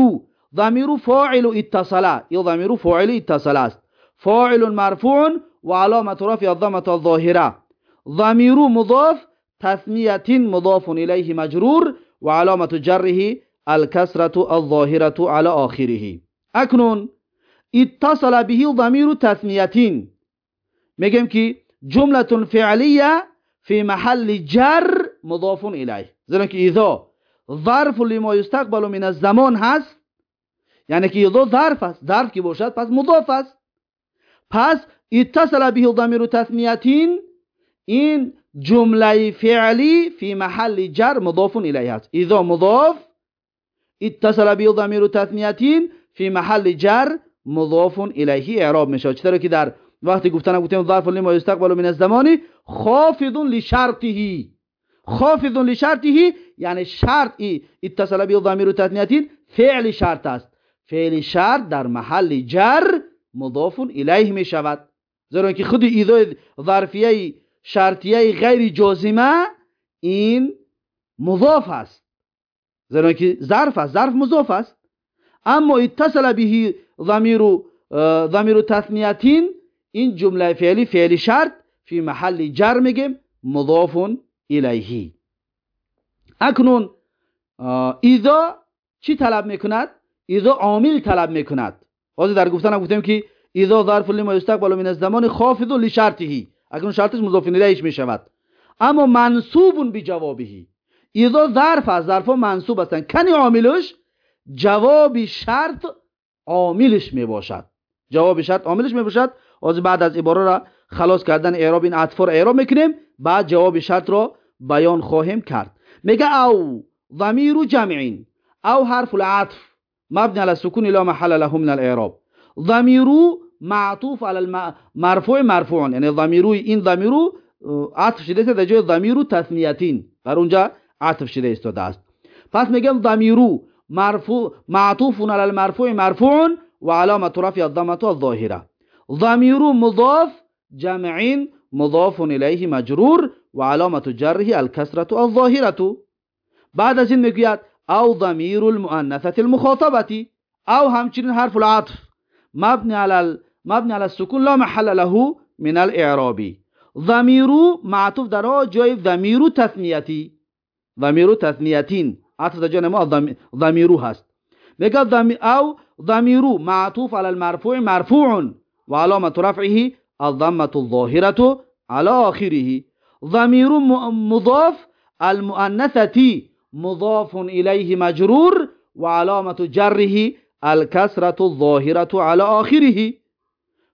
ضمير فاعل اتصل يا ضمير فاعل اتصل است. فاعل مرفوع وعلامة رفع الضمة الظاهرة. ضمير مضاف تثنية مضاف إليه مجرور وعلامة جره الكسرة الظاهرة على آخره أكنون اتصل به ضمير تثنية میگم که جملة فعلية في محل جر مضاف إليه زیرا که اذا ظرف لما يستقبل من الزمان هست یعنی که اذا ظرف است ظرف که باشد پس مضاف است پس اتصل به ضمیر تثنیتین این جمله فعلی فی محل جر مضاف الیه است اذا مضاف اتصل به ضمیر تثنیتین فی محل جر مضاف الیه اعراب میشه چطوری که در وقتی گفتن گفتیم ظرف لما یستقبل من الزمان خافض لشرطه خافض لشرطه یعنی شرط اتصل به ضمیر تثنیتین فعل شرط است فعل شرط در محل جر مضاف الیه می شود زیرا که خود ایذا ظرفیه شرطیه غیر جازمه این مضاف است. زیرا که ظرف است ظرف مضاف است. اما اتصل به ضمیر ضمیر تثنیتین این جمله فعلی فعلی شرط فی محل جر میگیم مضاف الیه. اکنون ایذا چی طلب می‌کند؟ ایذا عامل طلب می‌کند. حاضر در گفتن گفتیم که ایذا ظرف لما یستقبل من الزمان خافض لشرطه. اکنون شرطش مضاف الیهش می‌شود. اما منصوب بجوابه ایذا ظرف از ظرف منصوب هستند کنی عاملش جواب شرط عاملش می‌باشد. جواب شرط عاملش می‌باشد. از بعد از عباره را خلاص کردن اعراب این اطفار اعراب می‌کنیم. بعد جواب شرط را بیان خواهیم کرد. میگه او ضمیر جمعین. او حرف العطف. مبني على السكون لا محل له من الاعراب. ضمیر معطوف على المرفوع مرفوع یعنی ضمیر این ضمیر عطف شده است در جای ضمیر تثنیتین. در اونجا عطف شده استاده است پس میگم ضمیر مرفوع معطوف على المرفوع مرفوع وعلامة رفع الضمة الظاهرة. ضمير مضاف جمع مضاف إليه مجرور وعلامة جره الكسرة الظاهرة. بعد از این میگوید أو ضمیر المؤنثة المخاطبة. أو همچنین حرف العطف. مبني على مبني على السكون لا محل له من الاعراب ضمیر معطوف در جای ضمیر تثنیتی ضمیر تثنیتین عطف در جای ما ضمیر هست میگه او ضمیر معطوف على المرفوع مرفوع وعلامة رفعه الضمة الظاهرة على آخره ضمير مضاف المؤنثة مضاف إليه مجرور وعلامة جره الكسرة الظاهرة على آخره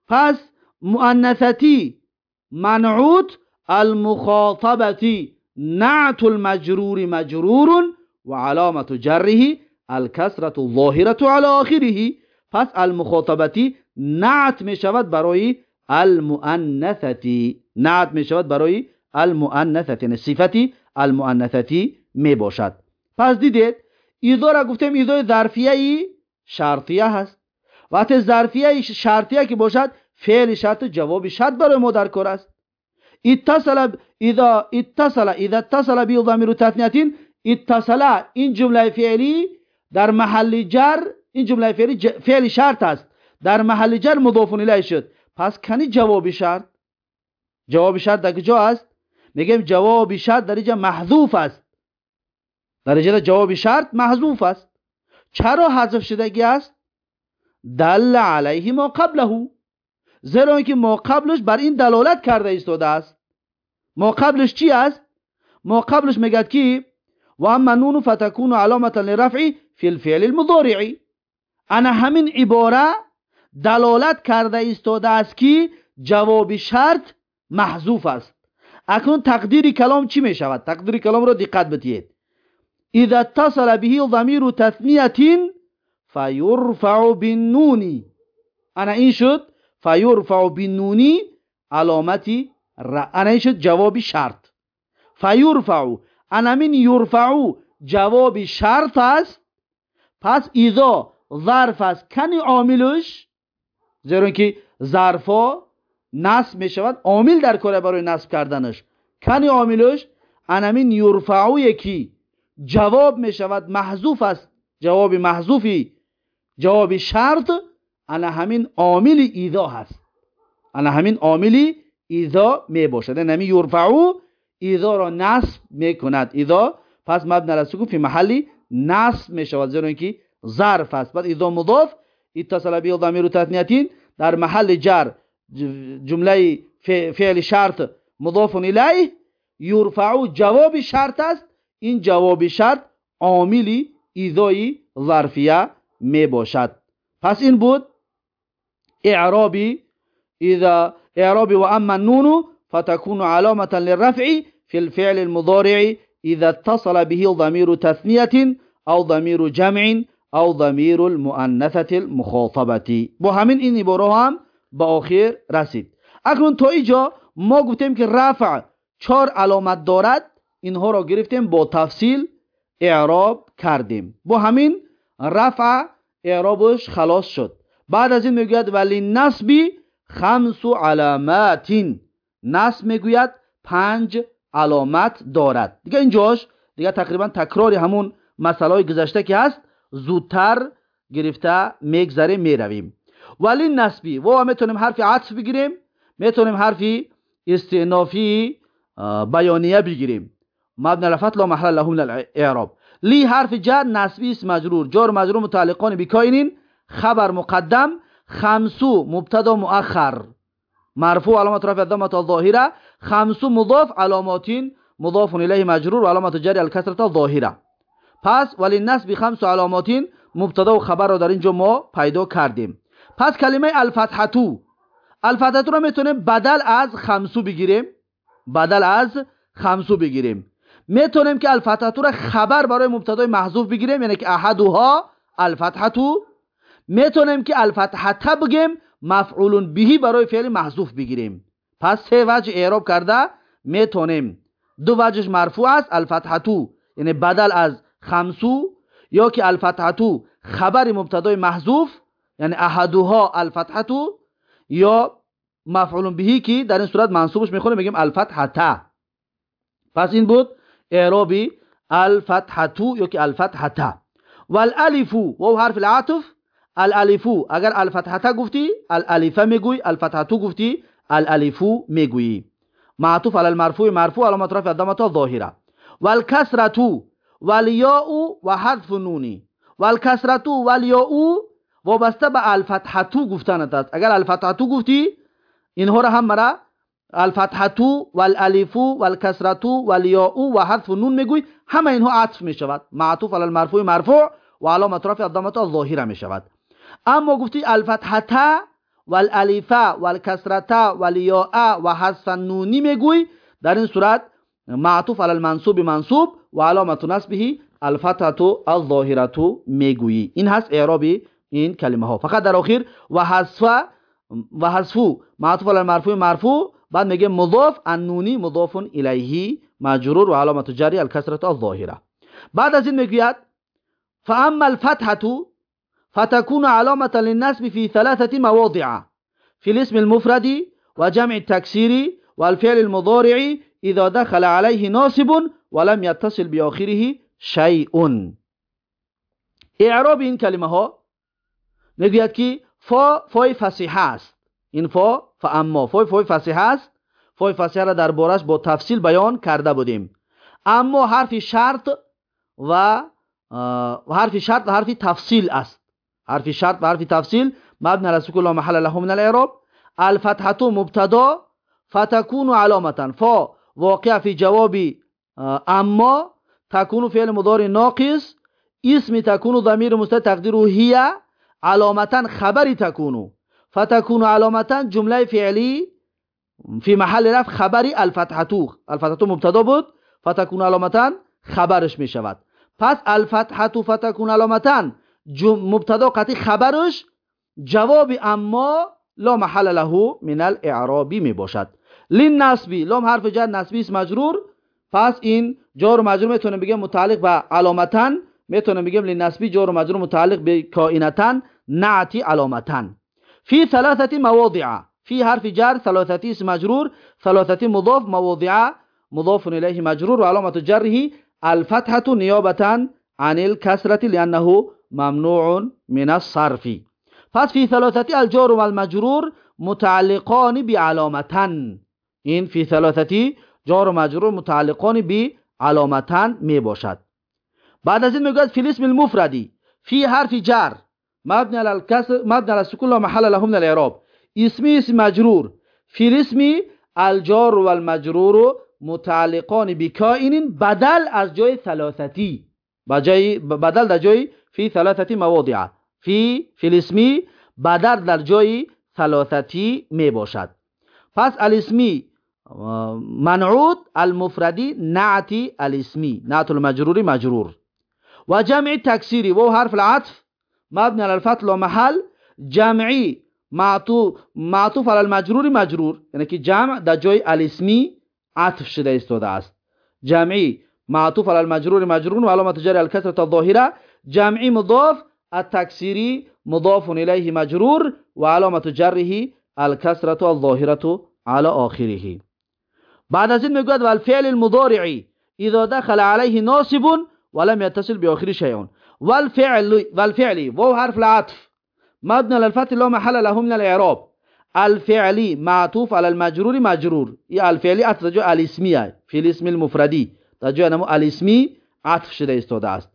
پس مؤنثتي منعوت المخاطبة نعت المجرور مجرور وعلامة جره الكسرة الظاهرة على آخره پس المخاطبة نعت می شود برای المؤنثتی نعت می شود برای المؤنثتی یعنی صفتی المؤنثتی می باشد پس دیدید ایزا را گفتیم ایزای ظرفیه شرطیه هست وقتی ظرفیه شرطیه که باشد فعل شرط جواب شرط برای ما در کار است. اتصل اذا اتصل اذا اتصل به ضمیر تثنیه اتصل این جمله فعلی در محل جر این جمله فعلی فعل شرط است. در محل جر مضاف الیه شد. پس کنی جواب شرط. جواب شرط در کجا است؟ میگیم جواب شرط در اینجا محذوف است. در اینجا جواب شرط محذوف است. چرا حذف شدگی است؟ دل علیه ما قبله زیرا اینکه ما قبلش بر این دلالت کرده ایستاده است ما قبلش چی است ما قبلش میگد که و اما نون فتکون علامتا لرفعی في الفعل المضارع انا همین عباره دلالت کرده ایستاده است که جواب شرط محذوف است اکنون تقدیر کلام چی می شود تقدیر کلام را دقت بدید اذا اتصل به ضمیر تثنیه فیرفع بالنون. انا این شد فیرفع بالنون علامتی انا این شد جواب شرط. فیرفع انا من یرفع جواب شرط است. پس اذا ظرف است کنی عاملش؟ زیرا که ظرفا نصب می شود عامل در کاره برای نصب کردنش. کنی عاملش؟ انمین یرفعو یکی. جواب می شود محذوف است. جواب محذوفی. ҷавоби шарт ана ҳамин омили изо ҳаст ана ҳамин омили изо мебошад яъне ҳамин юрфау изоро насб мекунад изо пас мабна ала сукун фи маҳалли насб мешавад зеро ки зарф аст баъд изо мудоф иттасала би дамиру тасниятин дар маҳалли ҷар ҷумлаи феъли шарт мудофун илайҳ юрфау ҷавоби шарт аст ин ҷавоби шарт омили изои зарфия عاملی ایذای ظرفیه می باشد پس این بود اعرابی اذا اعرابی و اما النون فتكون علامه للرفع في الفعل المضارع اذا اتصل به ضمير تثنيه او ضمير جمع او ضمير المؤنثه المخاطبه با همین این عباره هم ба охир расид акнун то иҷо мо гуфтем ки рафъ чор аломат дорад инҳоро гирифтем бо тафсил эъроб кардем бо ҳамин رفع اعرابش خلاص شد. بعد از این می‌گوید ولی نصبی خمس و علامتین نصب می‌گوید پنج علامت دارد. دیگه اینجاش دیگه تقریبا تکرار همون مسئله گذشته که هست زودتر گرفته میگذره می‌رویم. ولی نصبی و می‌تونیم حرف عطف بگیریم می‌تونیم حرف استعنافی بیانیه بگیریم. مبنی رفت لا محل له من الاعراب. لی حرف جر نسبی است مجرور. جار مجرور متعلقان بکاینین خبر مقدم. خمسو مبتدا مؤخر. مرفوع علامت رفع الضمه الظاهره خمسو مضاف علاماتین. مضاف الیه مجرور و علامت جر الکسره الظاهره پس ولی نسب خمس علاماتین. مبتدا و خبر را در اینجا ما پیدا کردیم. پس کلمه الفتحتو. الفتحتو رو می‌تونیم بدل از خمسو بگیریم. بدل از خمسو بگیریم. می‌تونیم که الفتحتو رو خبر برای مبتدای محذوف بگیریم یعنی که احدوها الفتحتو می‌تونیم که الفتحته بگیم مفعول بهی برای فعل محذوف بگیریم. پس سه وجه اعراب کرده می‌تونیم. دو وجهش مرفوع است الفتحتو یعنی بدل از خمسو یا که الفتحتو خبر مبتدای محذوف یعنی احدوها الفتحتو یا مفعول بهی که در این صورت منصوبش می‌خونه میگیم الفتحته پس این بود اعرابی الفتحتو یا که الفتحته والالفو و حرف العطف الالفو اگر الفتحته گفتی الالفه میگوی الفتحتو گفتی الالفو میگویی معطوف على المرفوع مرفوع علامت رفع الضمه الظاهره والكسره والياء وحذف النون والكسره والياء وابسته به الفتحتو گفتنت است اگر الفتحتو گفتی اینها را هم مرا алфатҳату валалифу валкасрату валёу ва ҳадфу нун мегӯй ҳама инҳо атф мешавад маътуф алалмарфӯи марфуъ ва алом атрофи аддамато зоҳира мешавад аммо гуфтӣ алфатҳата валалифа валкасрата валёа ва ҳадфа нунӣ мегӯй дар ин сурат маътуф алалмансуби мансуб ва аломату насбиҳи алфатҳату алзоҳирату мегӯӣ ин ҳаст эъроби ин калимаҳо фақат дар охир ва ҳасфа ва ҳасфу маътуф алалмарфӯи марфуъ بعد میگه مضاف النونی مضاف الیه مجرور و علامت جری الکسره الظاهرة. بعد از این میگوید فأما الفتحة فتكون علامة للنسب في ثلاثة مواضع في الاسم المفرد وجمع التكسير والفعل المضارع إذا دخل عليه ناصب ولم يتصل بآخره شيء. إعراب این کلمه ها میگوید که فا فای فسیحه است. این فا فاما فای فای فسیحه است. فای فسیحه را در بارش با تفصیل بیان کرده بودیم. اما حرف شرط و حرف شرط و حرف تفصیل است. حرف شرط و حرف تفصیل. مبنی على سکون محل له من الاعراب الفتحه مبتدا فتكون علامه فا واقع في جواب اما تكون فعل مضارع ناقص. اسم تكون ضمير مستتر تقديره هي علامة خبر تكون فتكون علامة جملة فعلي في محل رفع خبر الفتحة الفتحة مبتدا بود فتكون علامة خبرش می شود پس الفتحة فتكون علامة مبتدا قطعی خبرش جواب اما لا محل له من الاعرابی می باشد لین نسبی لام حرف جر نسبی است مجرور پس این جار و مجرور میتونه بگیم متعلق به علامتن میتونه بگیم لین نسبی جار و مجرور متعلق به کائنتن نعتی علامتن فی ثلاثه مواضع فی حرف جر ثلاثه اسم مجرور ثلاثه مضاف مواضع مضاف الیه مجرور و علامت جره الفتحه نیابتا عن الكسره لانه ممنوع من الصرف پس فی ثلاثتی الجار و المجرور متعلقان بعلامتن این فی ثلاثتی جار و مجرور متعلقان بعلامتن می باشد بعد از این میگوید فی الاسم المفردی فی حرف جر مبنی علی الکسر مبنی علی السکون لا محل له من الإعراب. اسمی اسم مجرور. فی الاسم الجار و المجرور متعلقان بکائن بدل از جای ثلاثتی. بدل در جای فی ثلاثتی مواضع فی فیلسمی بدر در جای ثلاثتی می باشد. پس الاسمی منعود المفردی نعتی الاسمی. نعت المجروری مجرور. و جمع تکسیری و حرف العطف مبنی على الفتح و محل جمعی معطوف معطوف على المجرور مجرور یعنی که جمع در جای الاسمی عطف شده استوده است جمعی معطوف على المجرور مجرور و علامت جری الکسرة الظاهره جمعی مضاف التكسيري مضاف إليه مجرور وعلامة جره الكسرة الظاهرة على آخره بعد از این میگوید والفعل المضارع اذا دخل عليه ناصب ولم يتصل باخر شيء والفعل والفعل وهو حرف العطف. مبنى للفتح لا محل له من الإعراب. الفعلي معطوف على المجرور مجرور. يا الفعلي عطف الاسميه في الاسم المفردي. تجو نمو الاسمي عطف شده استوده است.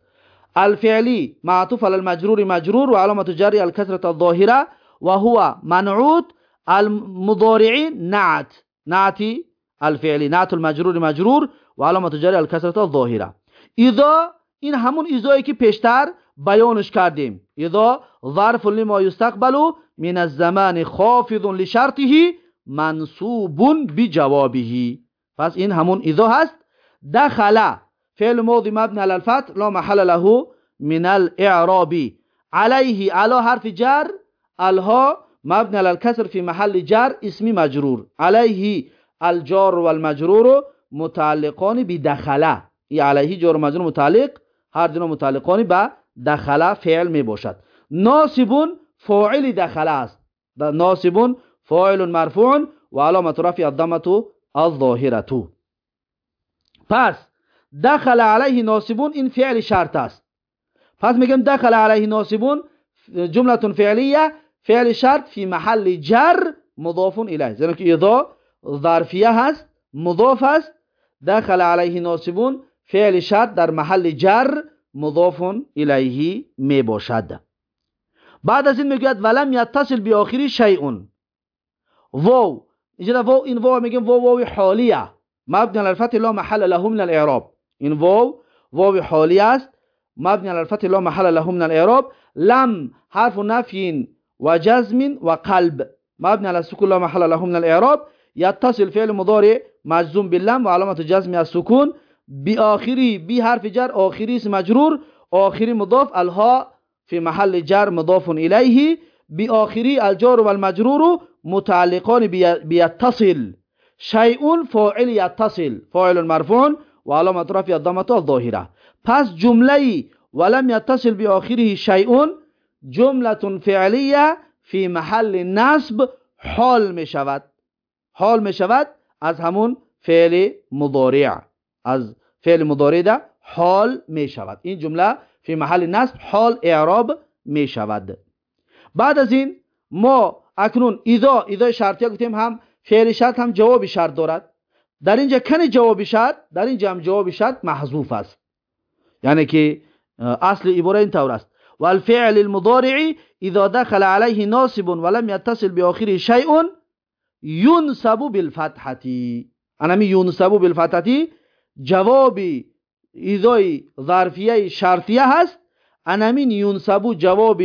الفعلي معطوف على المجرور مجرور وعلامة جري الكسرة الظاهرة وهو منعوت المضارع نعت. نعتي الفعلي نعت المجرور مجرور وعلامة جري الكسرة الظاهرة. إذا این همون ایزایی که پیشتر بیانش کردیم اذا ظرف لما يستقبل من الزمان خافض لشرطه منصوب بجوابه پس این همون اذا هست دخل فعل ماضي مبني على الفتح لا محل له من الاعراب عليه على حرف جر الها مبني على الكسر في محل جر اسم مجرور عليه الجار والمجرور متعلقان بدخله ای علیه جار مجرور متعلق هر دو متعلقان به دخله فعل می باشد ناصبون فاعل دخله است ناصبون فاعل مرفوع و علامت رفع الضمه الظاهره پس دخل علیه ناصبون این فعل شرط است پس میگم دخل علیه ناصبون جمله فعلیه فعل شرط فی محل جر مضاف الیه زیرا که اذا ظرفیه هست مضاف است دخل علیه ناصبون فعل شرط در محل جر مضاف الیه می باشد بعد از این میگوید ولم یتصل به آخری شیء واو اینجا واو این واو میگیم واو واو حالیه مبنی علی الفتح لا محل له من الاعراب این واو واو حالی است مبنی علی الفتح لا محل له من الاعراب لم حرف نفی و جزم و قلب مبنی علی السکون لا محل له من الاعراب يتصل فعل مضارع مجزوم باللم و علامت جزم السکون بآخری بی حرف جر آخری اسم مجرور آخری مضاف الها في محل جر مضاف الیه بآخری الجار و المجرور متعلقان بيتصل. شیء فاعل يتصل فاعل مرفوع و علامت رفع الضمة الظاهرة. پس جمله ولم يتصل بآخره شيء جملة فعلیه فی محل نصب حال می شود حال می شود از همون فعل مضارع از فعل مضارع ده حال می شود این جمله فی محل نصب حال اعراب می شود بعد از این ما اکنون اذا اذا شرطیه گفتیم هم فعل شرط هم جواب شرط دارد در اینجا کن جواب شرط در اینجا هم جواب شرط محذوف است یعنی که اصل عباره این طور است والفعل المضارع اذا دخل عليه ناصب ولم يتصل باخره شيء ينصب بالفتحه انا می ينصب بالفتحه جواب ایزای ظرفیه شرطیه هست. انمین یونسبو جواب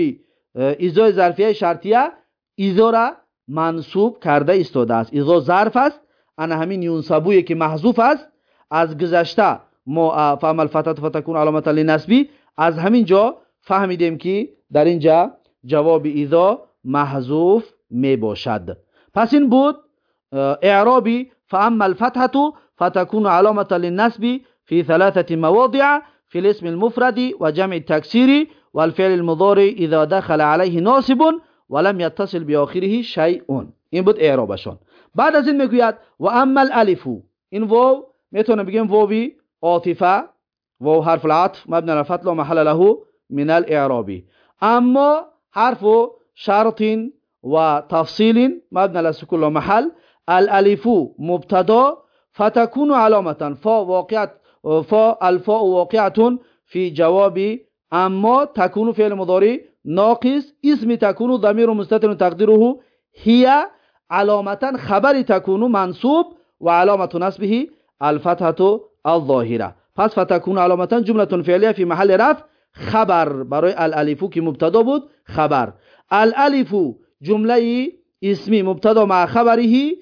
ایزای ظرفیه شرطیه. ایزا را منصوب کرده استاده است. ایزا ظرف است. انا همین یونسبوی که محذوف است. از گذشته ما فعمل فتت فتکون علامت لنسبی از همین جا فهمیدیم که در اینجا جواب ایزا محذوف می باشد پس این بود اعرابی فاما الفتحه فتكون علامة للنسب في ثلاثة مواضع في الاسم المفرد وجمع التكسير والفعل المضارع إذا دخل عليه ناصب ولم يتصل بآخره شيء. این بود اعرابشان. بعد از این میگوید و اما الألف. این واو میتونه بگیم واوی عاطفه واو حرف العطف مبني على الفتح محل له من الاعرابی. اما حرف شرط و تفصیل مبني على سکون محل. الألف مبتدا فتكون علامه فا واقعه فا الفاء واقعه في جواب اما تكون فعل مضارع ناقص اسم تكون ضمير مستتر تقديره هي علامتا خبر تكون منصوب وعلامة نصبه الفتحة الظاهرة پس فتكون علامتا جملة فعلية في محل رفع خبر برای الالفو که مبتدا بود خبر الالفو جمله اسمی مبتدا مع خبره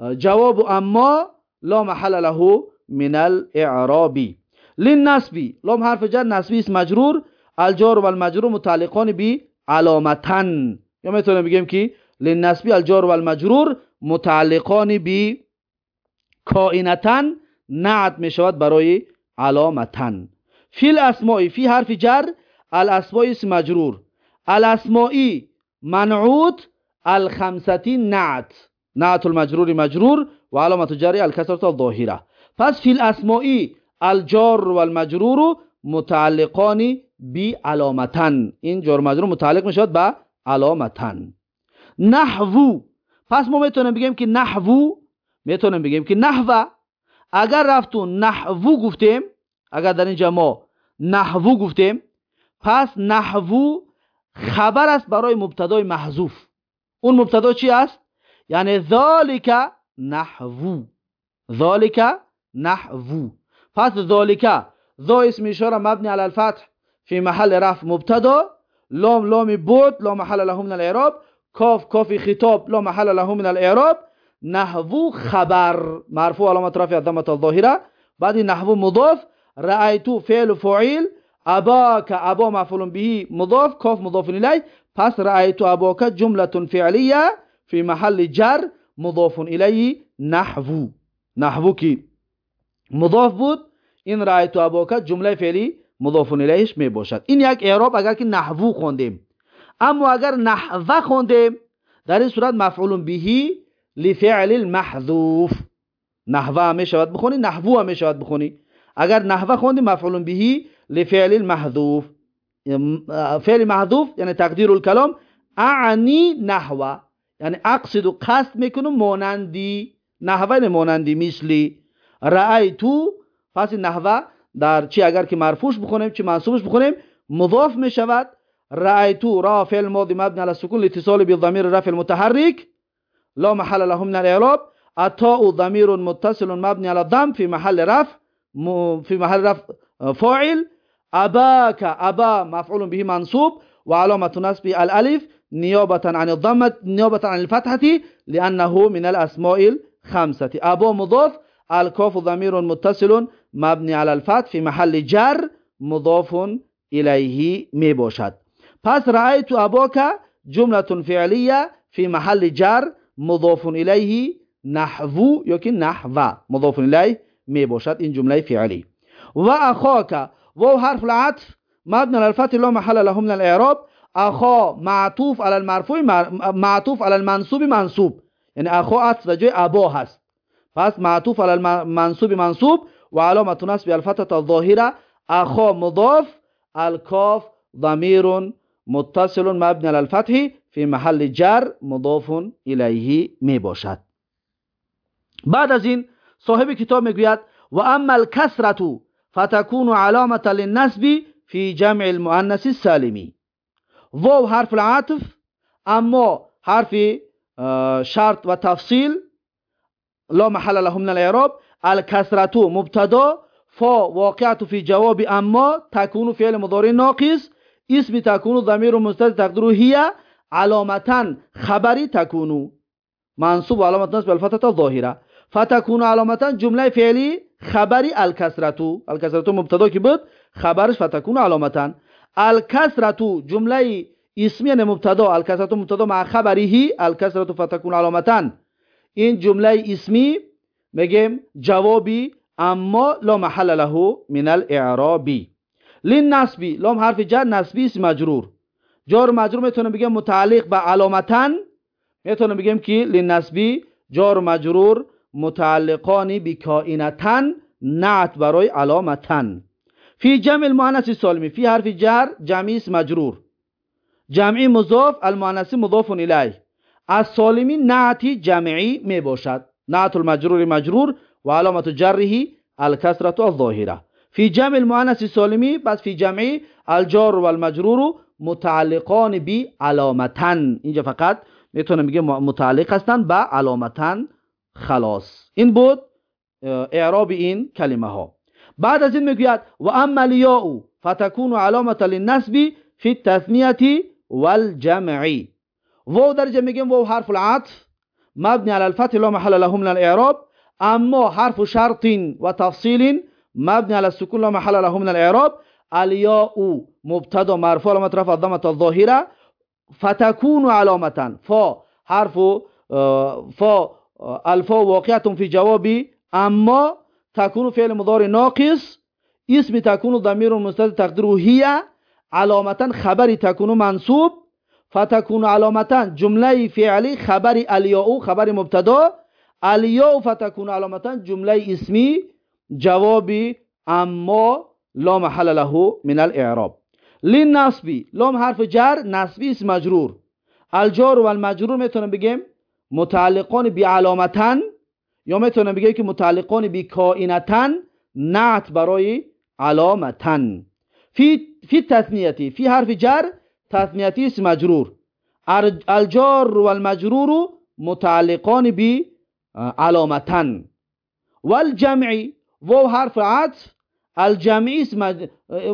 جواب اما لا محل له من الاعراب للنسب لام حرف جر نسبی اسم مجرور الجار و المجرور متعلقان بی علامتن یا میتونیم بگیم که للنسبی الجار و المجرور متعلقان بی کائنتن نعت می شود برای علامتن فی الاسمائی فی حرف جر الاسمائی اسم مجرور الاسمائی منعوت الخمستی نعت نعت المجرور مجرور و علامت جری الکسرت الظاهره پس فی الاسمائی الجار و المجرور متعلقان بی علامتن این جار مجرور متعلق می شود به علامتن نحوو پس ما میتونیم بگیم که نحوو میتونیم بگیم که نحوه اگر رفتون نحوو گفتیم اگر در اینجا ما نحوو گفتیم پس نحوو خبر است برای مبتدای محذوف اون مبتدا چی است یعنی ذالک نحوو ذالک نحوو پس ذالک ذا اسم اشاره مبنی علی الفتح في محل رفع مبتدا لام لام بود لا محل له من الاعراب کاف کاف خطاب لا محل له من الاعراب. نحو خبر مرفوع علامت رفع الضمة الظاهره. بعد نحو مضاف رايت فعل فعيل اباك ابا مفعول به مضاف كاف مضاف اليه پس رايت اباك جملة فعليه في محل جر. мудофун илайҳи наҳву наҳву ки? Мудоф буд ин раайту абока ҷумлаи феъли мудофун илайҳиш мебошад. Ин як эъроб агар ки наҳву хондем. Аммо агар наҳва хондем дар ин сурат мафъулун биҳи лифеъли лмаҳзуф наҳва мешавад бихонӣ наҳвуа мешавад бихонӣ. Агар наҳва хонди мафъулун биҳи лифеъли лмаҳзуф феъли маҳзуф яъне тақдиру лкалом аъни наҳва یعنی اقصد و قصد میکنم مانندی نحوه مانندی مثلی رأیتو پس نحوه در چی اگر که مرفوش بخونیم چی منصوبش بخونیم مضاف می شود رأیتو را فعل ماضی مبنی على السکون لاتصال بالضمیر رفع المتحرک لا محل له من الاعراب التاء ضمير متصل مبني على الضم في محل رفع في محل رفع فاعل اباك ابا مفعول به منصوب وعلامه نصبه الالف نيابه عن الضمة نيابه عن الفتحة لأنه من الأسماء الخمسة. ابا مضاف الكاف ضمير متصل مبني على الفتح في محل جر مضاف إليه می پس رأيت اباك جملة فعلية في محل جر مضاف الیه نحو که نحو مضاف الیه می این جملة فعلی و اخاک و حرف العطف مبنى على الفتح لا محل له من الإعراب. اخا معطوف على المرفوع معطوف على المنصوب منصوب یعنی اخا عطف جای ابا هست پس معطوف على المنصوب منصوب و علامه نصب الفتحه الظاهره اخا مضاف الكاف ضمير متصل مبني على الفتح فی محل جر مضاف الیه می باشد بعد از این صاحب کتاب میگوید و اما الکسرت فتكون علامه للنسب فی جمع المؤنث السالمی واو حرف العطف اما حرف شرط و تفصیل لا محل له من الاعراب الكسرة مبتدا فا واقعة في جواب اما تكون فعل مضارع ناقص اسم تكون ضمير مستتر تقديره هي علامة خبر تكون منصوب علامة نصب الفتحة الظاهرة فتكون علامة جملة فعلي خبر الكسرة الكسرة مبتدا كي بود خبرش فتكون علامة الكسرة جملة اسمية یعنی مبتدا الكسرة مبتدا مع خبره الكسرة فتكون علامة این جمله اسمی میگیم جوابی اما لا محل له من الاعرابی للنسبی لام حرف جر نسبی اسم مجرور جار مجرور می‌تونم بگم متعلق به علامتن می‌تونم بگم که للنسبی جار مجرور متعلقان بکائنتن نعت برای علامتن فی جمع المؤنث سالمی فی حرف جر جمعی اسم مجرور جمعی مضاف المؤنث مضاف الیه از سالمی نعتی جمعی می باشد نعت المجرور مجرور و علامت جره الکسرت الظاهره فی جمع المؤنث سالمی بس فی جمعی الجار و المجرور متعلقان بی علامتن اینجا فقط میتونه میگه متعلق هستن با علامتن خلاص این بود اعراب این کلمه ها بعد از این میگوید و اما لیاء فتكون علامه للنسب فی التثنیه والجمع واو درجه میگیم واو حرف العطف مبني على الفتح لا محل له من الاعراب اما حرف شرط وتفصيل مبني على السكون لا محل له من الاعراب الياء مبتدا مرفوع علامه رفع الضمه الظاهره فتكون علامه فا حرف فا الفا واقعه في جواب اما تكون فعل مضارع ناقص اسم تكون ضمير مستتر تقديره هي علامه خبر تكون منصوب فتكون علامه جمله فعلی خبر الیاء خبر مبتدا الیاء فتكون علامه جمله اسمی جواب اما لا محل له من الاعراب للنصب لام حرف جر نصبی اسم مجرور الجار و المجرور میتونم بگیم متعلقان بعلامتن یا می‌تونم بگیم که متعلقان بکائنتن نعت برای علامتن. فی فی تثنیتی فی حرف جر تثنیتی اسم مجرور. الجار و المجرور متعلقان بی علامتن. والجمعی و حرف عطف الجمعی اسم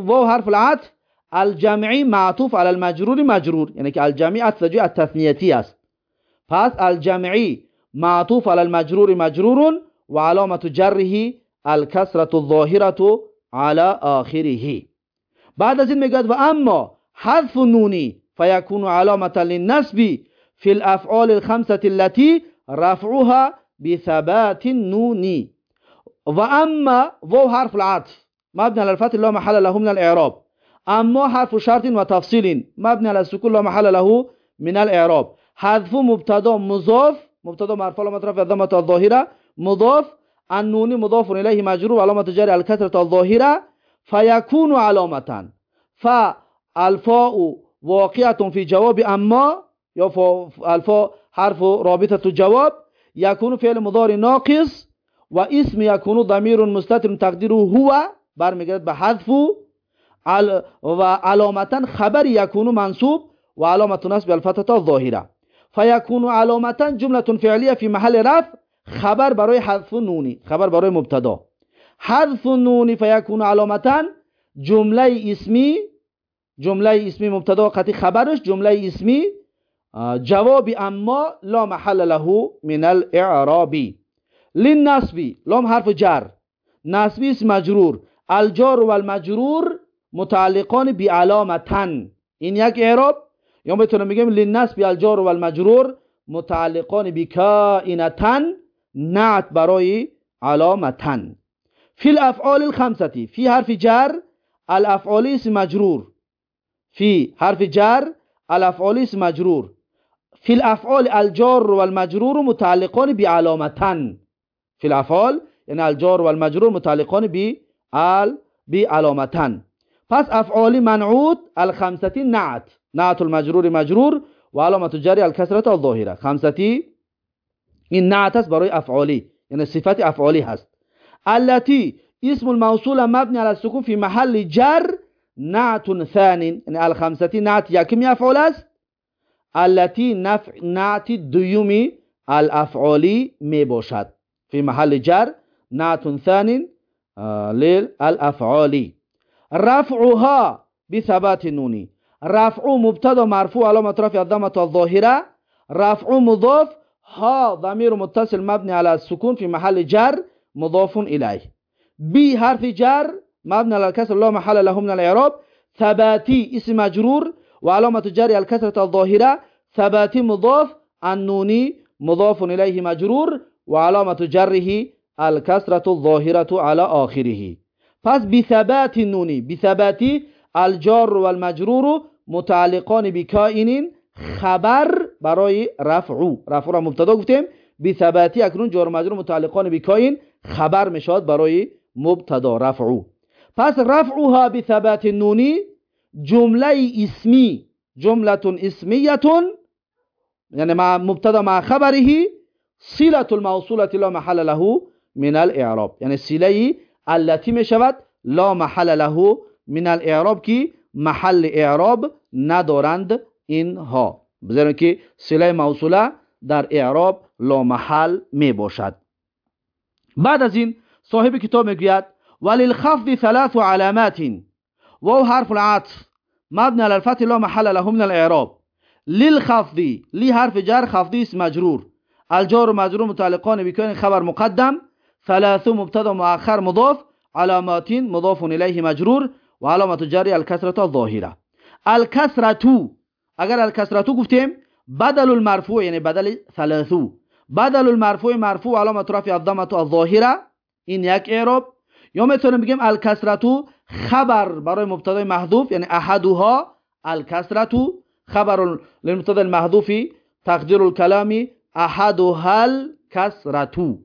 و حرف العطف. الجمعی معطوف على المجرور مجرور. یعنی که الجمعی عطف التثنیتی است. پس الجمعی معطوف على المجرور مجرور و علامت جره الكسرة الظاهرة على آخره. بعد از این میگوید و اما حذف النون فيكون علامة للنسب في الأفعال الخمسة التي رفعها بثبات النون. وأما وو حرف العطف مبني على الفتح لا محل له من الإعراب. أما حرف شرط وتفصيل مبني على السكون لا محل له من الإعراب. حذف مبتدا مضاف مبتدا مرفوع علامة رفع الضمة الظاهرة مضاف النون مضاف إليه مجرور علامة جر الكسرة الظاهرة فيكون علامة فالفاء واقعة في جواب اما یا الفا حرف رابطة جواب يكون فعل مضارع ناقص و اسم يكون ضمير مستتر تقديره هو برمیگردد به حذف و علامتا خبر يكون منصوب و علامت نصب الفتحه الظاهره فيكون علامتا جمله فعليه في محل رفع خبر برای حذف نونی خبر برای مبتدا حذف نونی فيكون علامتا جمله اسمی جمله اسمی مبتدا قطعی خبرش جمله اسمی جواب اما لا محل له من الاعرابی للنصبی لام حرف جر نصبی اسم مجرور الجار و المجرور متعلقان بعلامتن این یک اعراب یا میتونم بگم للنصب الجار و المجرور متعلقان بکائنتن نعت برای علامتن. فی الأفعال الخمسة فی حرف جر الأفعال اسم مجرور. في حرف جر الأفعال اسم مجرور. في الأفعال الجار والمجرور متعلقان بعلامتن. في الأفعال يعني الجار والمجرور متعلقان بال بعلامتن. پس أفعال منعوت الخمسة نعت. نعت المجرور مجرور و علامت جری الکسرت الظاهرة. خمستی این نعت است برای افعالی یعنی صفت افعالی هست. التي اسم الموصول مبني على السكون في محل جر نعت ثان يعني الخمسة نعت يكم يفعل است التي نفع نعت دویومی الافعالی می في محل جر نعت ثان للافعالی رفعها بثبات نونی رفع مبتدا مرفوع علامة رفع الضمة الظاهرة. رفع مضاف ها ضمير متصل مبني على السكون في محل جر مضاف إليه. بي حرف جر مبني على الكسر لا محل له من الإعراب. ثباتي اسم مجرور وعلامة جر الكسرة الظاهرة. ثباتي مضاف النوني مضاف إليه مجرور وعلامة جره الكسرة الظاهرة على آخره. پس بثبات النوني بثبات الجار والمجرور متعلقان بكائن خبر برای رفع رفع را مبتدا گفتیم. بی ثباتی اکنون جار مجرور متعلقان بی کائن خبر می‌شود برای مبتدا رفع پس رفعها بی ثبات نونی جمله اسمی جمله اسمیه یعنی مع مبتدا مع خبره صله الموصوله لا محل له من الاعراب. یعنی صله التي می‌شود لا محل له من الاعراب کی؟ محل اعراب ندارند اینها بزرگ که سله موصوله در اعراب لا محل می باشد بعد از این صاحب کتاب میگوید وللخفض ثلاث علامات و حرف العطف مبني على الفتح لا محل له من الاعراب للخفض لی حرف جر خفضی اسم مجرور الجار و مجرور متعلقان بكون خبر مقدم ثلاث مبتدا مؤخر مضاف علامات مضاف الیه مجرور و علامت جری الکسرة الظاهرة. الکسرة اگر الکسرتو گفتیم بدل المرفوع یعنی بدل ثلاثو. بدل المرفوع مرفوع علامت رفع الضمة الظاهرة. این یک اعراب. یا میتونیم بگیم الکسرتو خبر برای مبتدا محذوف یعنی احدها الکسرتو خبر للمبتدا المحذوف تقدیر الكلام احدها الکسرتو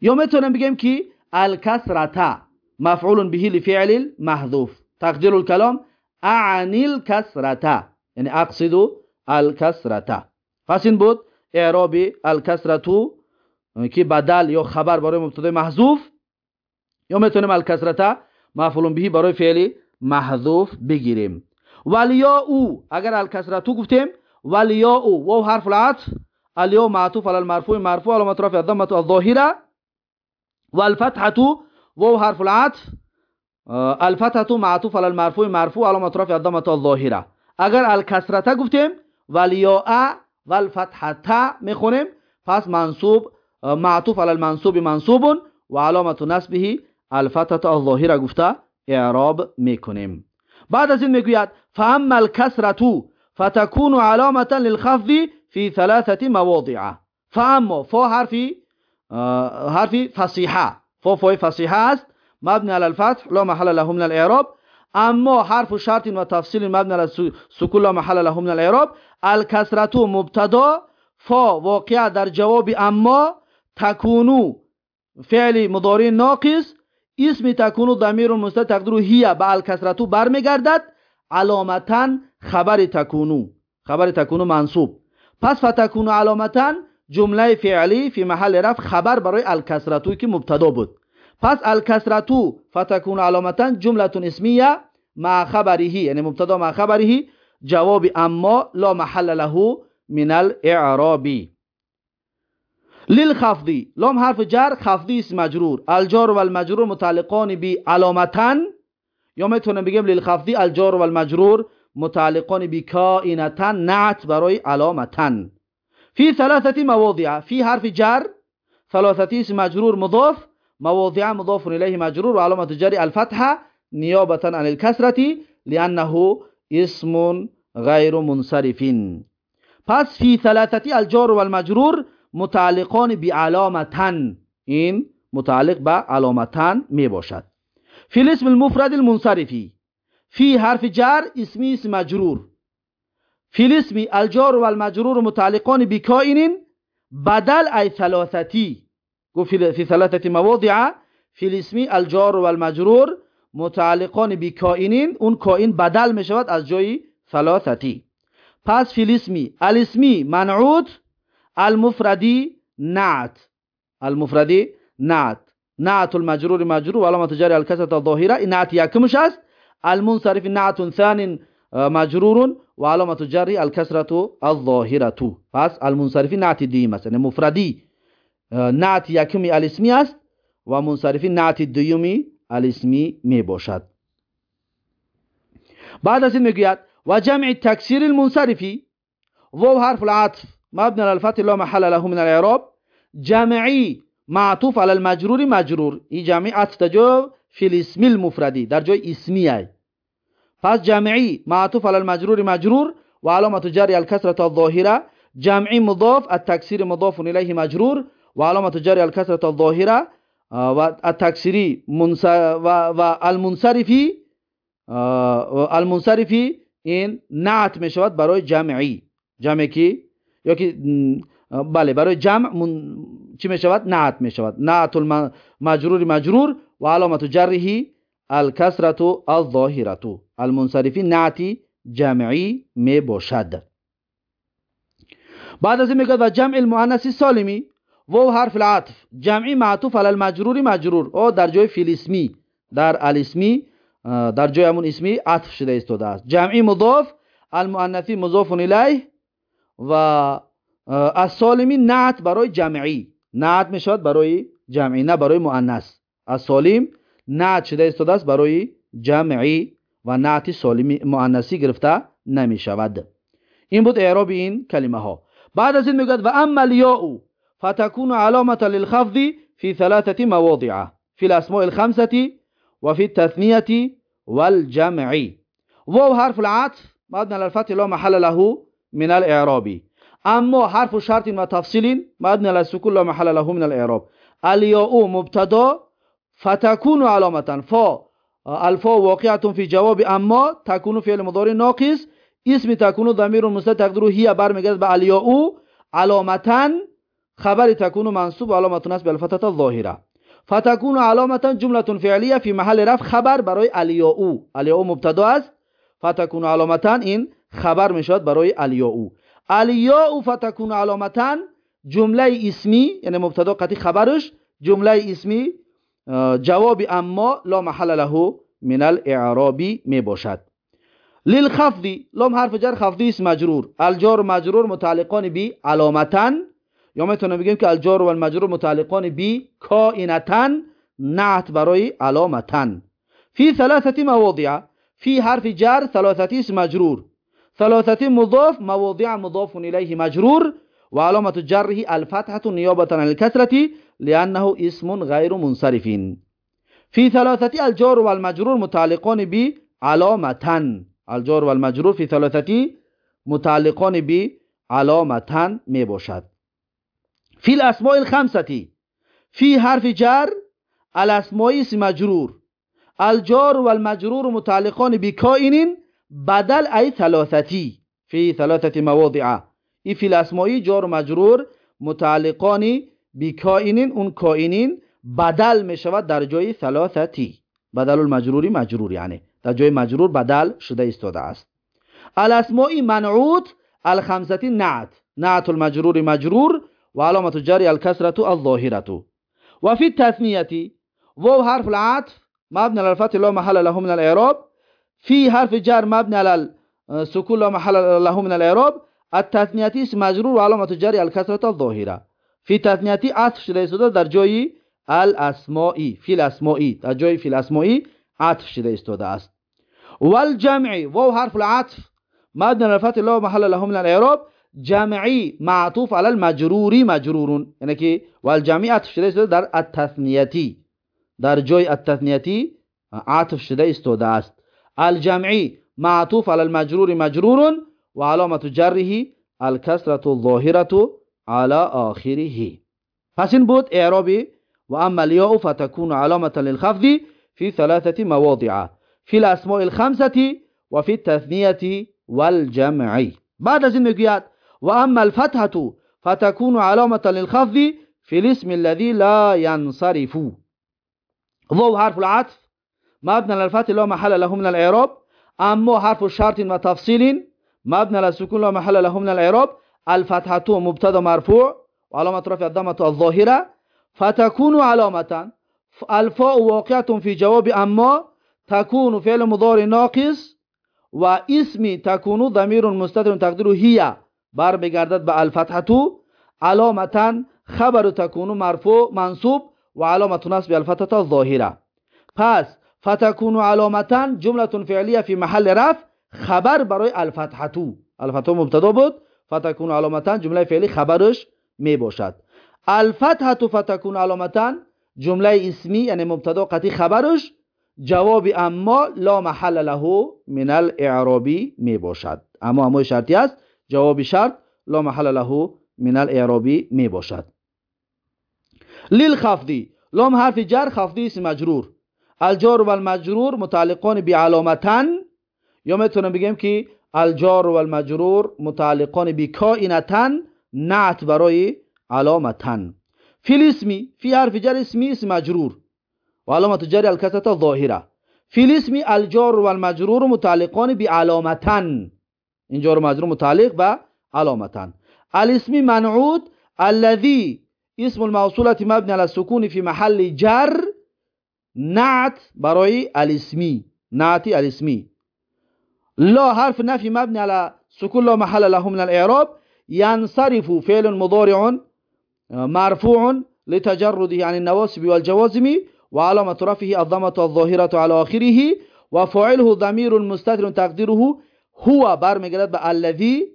یا میتونیم بگیم که الکسرتا مفعول به لفعل محذوف تقدیر الكلام اعنی الکسرتا یعنی أقصد الکسرته پس این بود اعراب الکسرتو که بدل یا خبر برای مبتدأ محذوف یا میتونیم الکسرته مفعول به برای فعل محذوف بگیریم. ولیا أو اگر الکسرتو گفتیم ولیا أو. و حرف العطف. الیا معطوف على المرفوع مرفوع على مطرف الضمة الظاهرة. والفتحة و حرف العطف. الفتحه معطوف على المرفوع مرفوع على مطرف الضمه الظاهره اگر الکسرته گفتیم ولیاء و الفتحته میخونیم پس منصوب معطوف علی المنصوب منصوب و علامت نسبه الفتحه الظاهره گفته اعراب میکنیم بعد از این میگوید فاما الكسرة فتكون علامه للخفض في ثلاثه مواضع فاما فا حرفی حرفی فصیحه فا فای فصیحه است مبنی علی الفتح لا محل له من الاعراب اما حرف شرط و تفصیل مبنی علی سکون لا محل له من الاعراب الکسرتو مبتدا فا واقع در جواب اما تکونو فعل مضارع ناقص اسم تکونو ضمیر مستتر تقدیر هی به الکسرتو برمیگردد علامتا خبر تکونو خبر تکونو منصوب پس فتکونو علامتا جمله فعلی فی محل رفع خبر برای الکسرتو که مبتدا بود پس الکسرتو فتکون علامتا جملتون اسمیه مع خبره یعنی مبتدا مع خبره جواب اما لا محل له من الاعرابی للخفضی لام حرف جر خفضی اسم مجرور الجار و المجرور متعلقان بی علامتن یا میتونم بگیم للخفضی الجار و المجرور متعلقان بی کائنتن نعت برای علامتن فی ثلاثة مواضع فی حرف جر ثلاثة اسم مجرور مضاف مواضع مضاف إليه مجرور وعلامة جري الفتحة نيابة عن الكسرة لأنه اسم غير منصرف پس في ثلاثة الجار والمجرور متعلقان بعلامتن این متعلق به علامتن می باشد فی الاسم المفرد المنصرفی فی حرف جر اسمی اسم مجرور فی الاسم الجار والمجرور متعلقان بكائن بدل ای ثلاثتی گفت في ثلاثة مواضع. في الاسم الجار و المجرور متعلقان بکائنین اون کائن بدل می شود از جای ثلاثتی. پس فی الاسمی الاسمی منعوت المفردی نعت. المفردی نعت. نعت المجرور مجرور و علامت جاری الکسرة الظاهرة نعت یکمش است. المنصرف نعت ثان مجرور و علامت جری الکسرة الظاهرة. پس المنصرف نعت است یعنی مفردی. наъти якуми алисмӣ аст ва мунсарифи наъти дуюми алисмӣ мебошад. Баъд аз ин мегӯяд ва ҷамъи таксири лмунсарифи вов ҳарфу латф мабни алфатҳи ло маҳалла лаҳу мин алиъроб ҷамъӣ маътуф ала лмаҷрури маҷрур и ҷамъӣ атф дар ҷо фи лисми лмуфради дар ҷои исмӣ ай пас ҷамъӣ маътуф ала лмаҷрури маҷрур ва аломату ҷарри алкасрата алзоҳира ҷамъи мудоф аттаксири мудофун илайҳи маҷрур ва аламату жари алкасрата алзоҳира ва атаксири ва алмунсарифи алмунсарифи ин наат мешавад барои ҷамъӣ. Ҷамъе ки ёки бале барои ҷамъ чӣ мешавад? Наат мешавад. Наатул маҷрури маҷрур ва аломату ҷарриҳи алкасрату алзоҳирату алмунсарифи наати ҷамъӣ мебошад. Баъд аз ин мегӯяд ва ҷамъи муаннаси солими. و حرف العطف. جمعی معطوف علی المجرور مجرور. او در جای فیل اسمی در الاسمی در جای همون اسمی عطف شده استوده است. جمعی مضاف المؤنثی مضاف الیه و از سالمی نعت برای جمعی. نعت می شود برای جمعی نه برای مؤنث. از سالم نعت شده استوده است برای جمعی و نعت سالمی مؤنثی گرفته نمی شود این بود اعراب این کلمه ها بعد از این می‌گوید و اما الیاء فتكون علامة للخفض في ثلاثة مواضع في الأسماء الخمسة وفي التثنية والجمع. واو حرف العطف مبنى على الفتح لا محل له من الإعراب. أما حرف شرط وتفصيل مبنى على السكون لا محل له من الإعراب. الياء مبتدا فتكون علامة. فا الفا واقعة في جواب أما تكون فعل مضارع ناقص اسم تكون ضمير مستتر تقدر هي برمیگردد به علامة خبر تكون منصوب علامة نصب الفتحة الظاهرة. فتكون علامة جملة فعلية في محل رفع خبر برای الياء الياء مبتدا است. فتكون علامة این خبر می‌شد برای الياء الياء فتكون علامة جمله اسمی یعنی مبتدا قطعی خبرش جمله اسمی جواب اما لا محل له من الاعراب می باشد للخفض لام حرف جر خفضی اسم مجرور. الجار مجرور متعلقان بی علامتن یا میتونم بگیم که الجار و المجرور متعلقان بی کائنتن نعت برای علامتن فی ثلاثه مواضع فی حرف جر ثلاثه اسم مجرور ثلاثه مضاف مواضع مضاف الیه مجرور و علامت جره الفتحه نیابه عن الكسره لانه اسم غیر منصرف فی ثلاثه الجار و المجرور متعلقان بی علامتن الجار و المجرور فی ثلاثه متعلقان بی علامتن می باشد فی الاسماء الخمسه فی حرف جر الاسماء اسم مجرور الجار و المجرور متعلقان بکائن بدل ای ثلاثتی فی ثلاثه مواضع ای فی الاسماء جار و مجرور متعلقان بکائن اون کائنین بدل می شود در جای ثلاثتی بدل المجروری مجرور یعنی در جای مجرور بدل شده ایستاده است الاسماء منعوت الخمسه نعت نعت المجرور مجرور وعلامة جري الكسرة الظاهرة وفي التثنية واو حرف العطف مبني على الفتح لا محل له من الإعراب في حرف جر مبني على السكون لا محل له من الإعراب التثنية اسم مجرور وعلامة جري الكسرة الظاهرة في تثنية عطف شده شده در جای الاسمائی فی الاسمائی در جای فی الاسمائی عطف شده استوده است والجمع واو حرف العطف مبني على الفتح لا محل له من الإعراب جمعی معطوف علی المجروری مجرورون یعنی که والجمعی عطف شده است در التثنیتی در جای التثنیتی عطف شده استوده است الجمعی معطوف علی المجرور مجرور و علامت جره الكسرة الظاهرة على آخره پس این بود اعرابی و اما الیاء فتكون علامة للخفض في ثلاثة مواضع في الاسماء الخمسة وفي التثنية والجمع بعد از این میگوید وأما الفتحة فتكون علامة للخفض في الاسم الذي لا ينصرف. ضوء حرف العطف مبنى للفتح لا محل له من الإعراب. أما حرف شرط وتفصيل مبنى للسكون لا محل له من الإعراب. الفتحة مبتدا مرفوع وعلامة رفع الضمة الظاهرة. فتكون علامة الفاء واقعة في جواب أما تكون فعل مضارع ناقص واسم تكون ضمير مستتر تقديره هي. бармегардад ба алфатҳату аломатан хабару такуну марфӯъ мансуб ва аломату насби алфатҳата зоҳира. Пас фатакуну аломатан ҷумлатун феълия фи маҳалли рафъ хабар барои алфатҳату. Алфатҳо мубтадо буд фатакуну аломатан ҷумлаи феълӣ хабараш мебошад. Алфатҳату фатакуну аломатан ҷумлаи исмӣ яъне мубтадо қатъӣ хабараш ҷавоби аммо ло маҳалла лаҳу минал иъроби мебошад. Аммо амои шартӣ аст شرطی است جواب شرط لا محل له من الاعرابی می باشد للخفضی لام حرف جر خفضی اسم مجرور الجار و المجرور متعلقان بعلامتن یا میتونم بگم که الجار و المجرور متعلقان بکائنتن نعت برای علامتن فی الاسمی فی حرف جر اسمی اسم مجرور و علامت جر الکسرة ظاهره فی الاسمی الجار و المجرور متعلقان بعلامتن این جار و مجرور متعلق به علامتن الاسمی منعود الذي اسم الموصولة مبني على السكون في محل جر نعت برای الاسمی. نعتی الاسمی. لا حرف نفي مبني على سكون لا محل له من الإعراب. ينصرف فعل مضارع مرفوع لتجرده عن النواسب والجوازم وعلامة رفعه الضمة الظاهرة على آخره وفاعله ضمير مستتر تقديره هو برمیگردد به الذي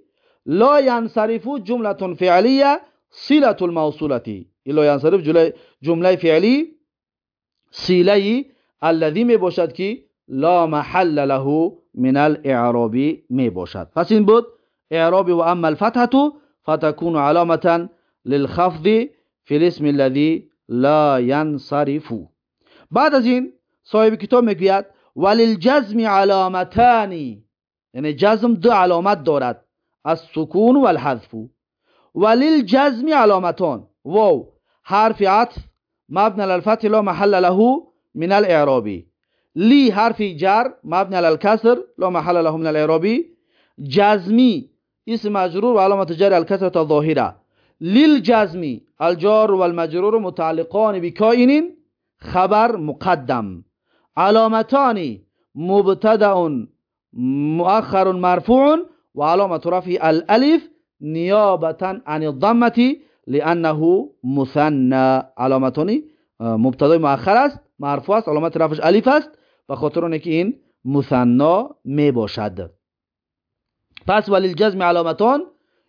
لا ينصرف جملة فعلية صلة الموصولة لا ينصرف جمله فعلی صله الذي می باشد که لا محل له من الاعرابی می باشد پس این بود اعرابی و اما الفتحة فتكون علامة للخفض في الاسم الذي لا ينصرف بعد از این صاحب کتاب میگوید وللجزم علامتان یعنی جزم دو علامت دارد. از سکون و الحذف. وللجزم علامتان. واو. حرف عطف. مبنى للفتح لا محل له من الاعرابی لی حرف جر. مبنی علی الکسر لا محل له من الاعرابی جزمی. اسم مجرور و علامت جر الکسرة الظاهره للجزمی الجار و المجرور متعلقان بکائن خبر مقدم. علامتان مبتدع مؤخر مرفوع و علامت رفع الالف نیابتا عن الضمه لانه مثنى علامتان مبتدا مؤخر است مرفوع است علامت رفعش الف است و خاطر اونه که این مثنا می باشد پس ولی الجزم علامتان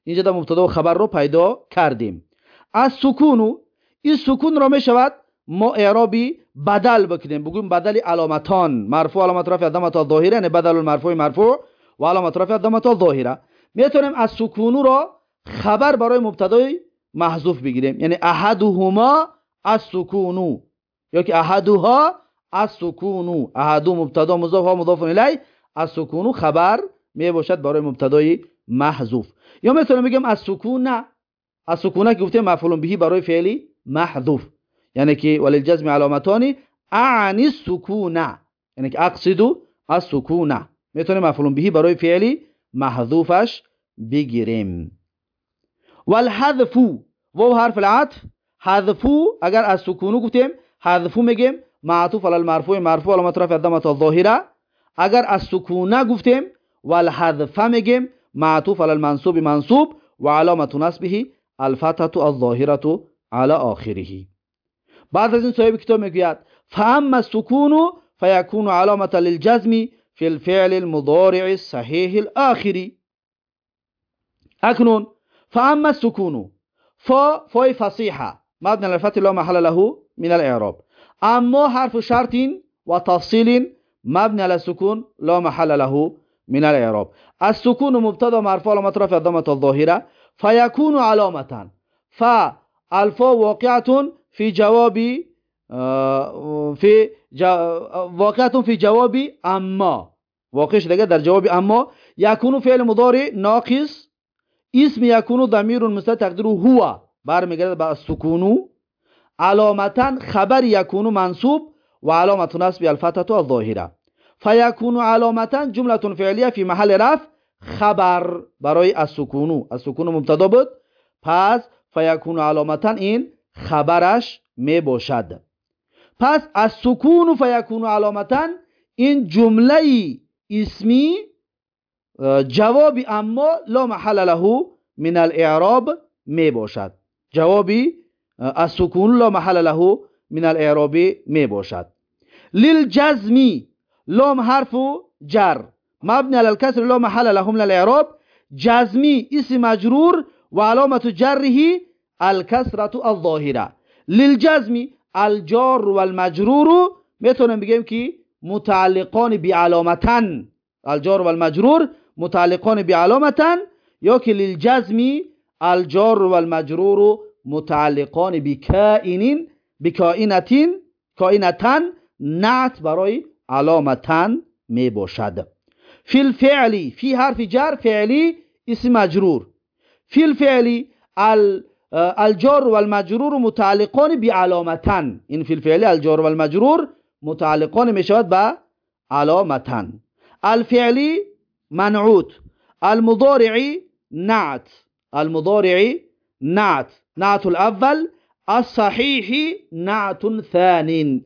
اینجا در مبتدا و خبر رو پیدا کردیم از سکونو این سکون را می شود ما اعرابی بدل بکنیم. بگویم بدل علامتان. مرفوع علامت رفع دمت ظاهره یعنی بدل المرفوع مرفوع و علامت رفع دمت ظاهره. می‌تونیم از سکونو را خبر برای مبتدای محذوف بگیریم. یعنی احدهما از سکونو. یا که احدها از سکونو. احدو مبتدا مضاف ها مضاف الی از سکونو خبر می باشد برای مبتدای محذوف. یا می‌تونم بگم از سکون نه. از سکونه که گفتیم مفعول بهی برای فعلی محذوف. یعنی که وللجزم علامتان اعنی السکونه یعنی که اقصدو از سکونه میتونیم مفعول بهی برای فعلی محذوفش بگیریم والحذف و حرف العطف. حذفو اگر از سکونو گفتیم حذفو میگیم معطوف على المرفوع. مرفوع علامت رفع الضمة الظاهرة. اگر از سکونه گفتیم والحذف میگیم معطوف على المنصوب منصوب و علامت نصبه الفتحة الظاهرة على آخره. بعد از این صاحب کتاب میگوید فأما سکون فیکون علامة للجزم في الفعل المضارع الصحيح الآخر. أكنون. فأما السكون ف فاي فصيحة. مبنى للفتح لا محل له من الإعراب. أما حرف شرط وتفصيل مبنى للسكون لا محل له من الإعراب. السكون مبتدأ مرفوع علامة رفع الضمة الظاهرة فيكون علامة. فالفا واقعة في جواب في واقعه في جواب اما واقع شده در جواب اما يكون فعل مضارع ناقص اسم يكون ضمير مستتر تقديره هو برمیگرده به السكون علامتا خبر یکون منصوب و علامت نصب الفتحه الظاهره فیکون علامتا جمله فعلیه فی محل رفع خبر برای السکونو السکونو مبتدا بود پس فیکون علامتا این خبرش می باشد پس از سکون فیکون علامتا این جمله اسمی جوابی اما لا محل له من الاعراب می باشد جوابی از سکون لا محل له من الاعراب می باشد للجزمی لام حرف جر مبني على الكسر لا محل له من الاعراب جزمي اسم مجرور وعلامة جره алкасрату алзоҳира лилҷазми алҷору валмаҷруру метавонем бигем ки мутааллиқони биаломатан алҷор валмаҷрур мутааллиқони биаломатан ёки лилҷазми алҷору валмаҷруру мутааллиқони бикаинин бикоинатин коинатан наът барои аломатан мебошад. Фи лфиъли фи ҳарфи ҷар фиъли исми маҷрур фи лфиъли ал الجار والمجرور متعلقان بعلامتن این فی الفعلی الجار والمجرور متعلقان می شود به علامتن الفعلی منعوت المضارعی نعت. المضارعی نعت. نعت الأول الصحيح نعت ثان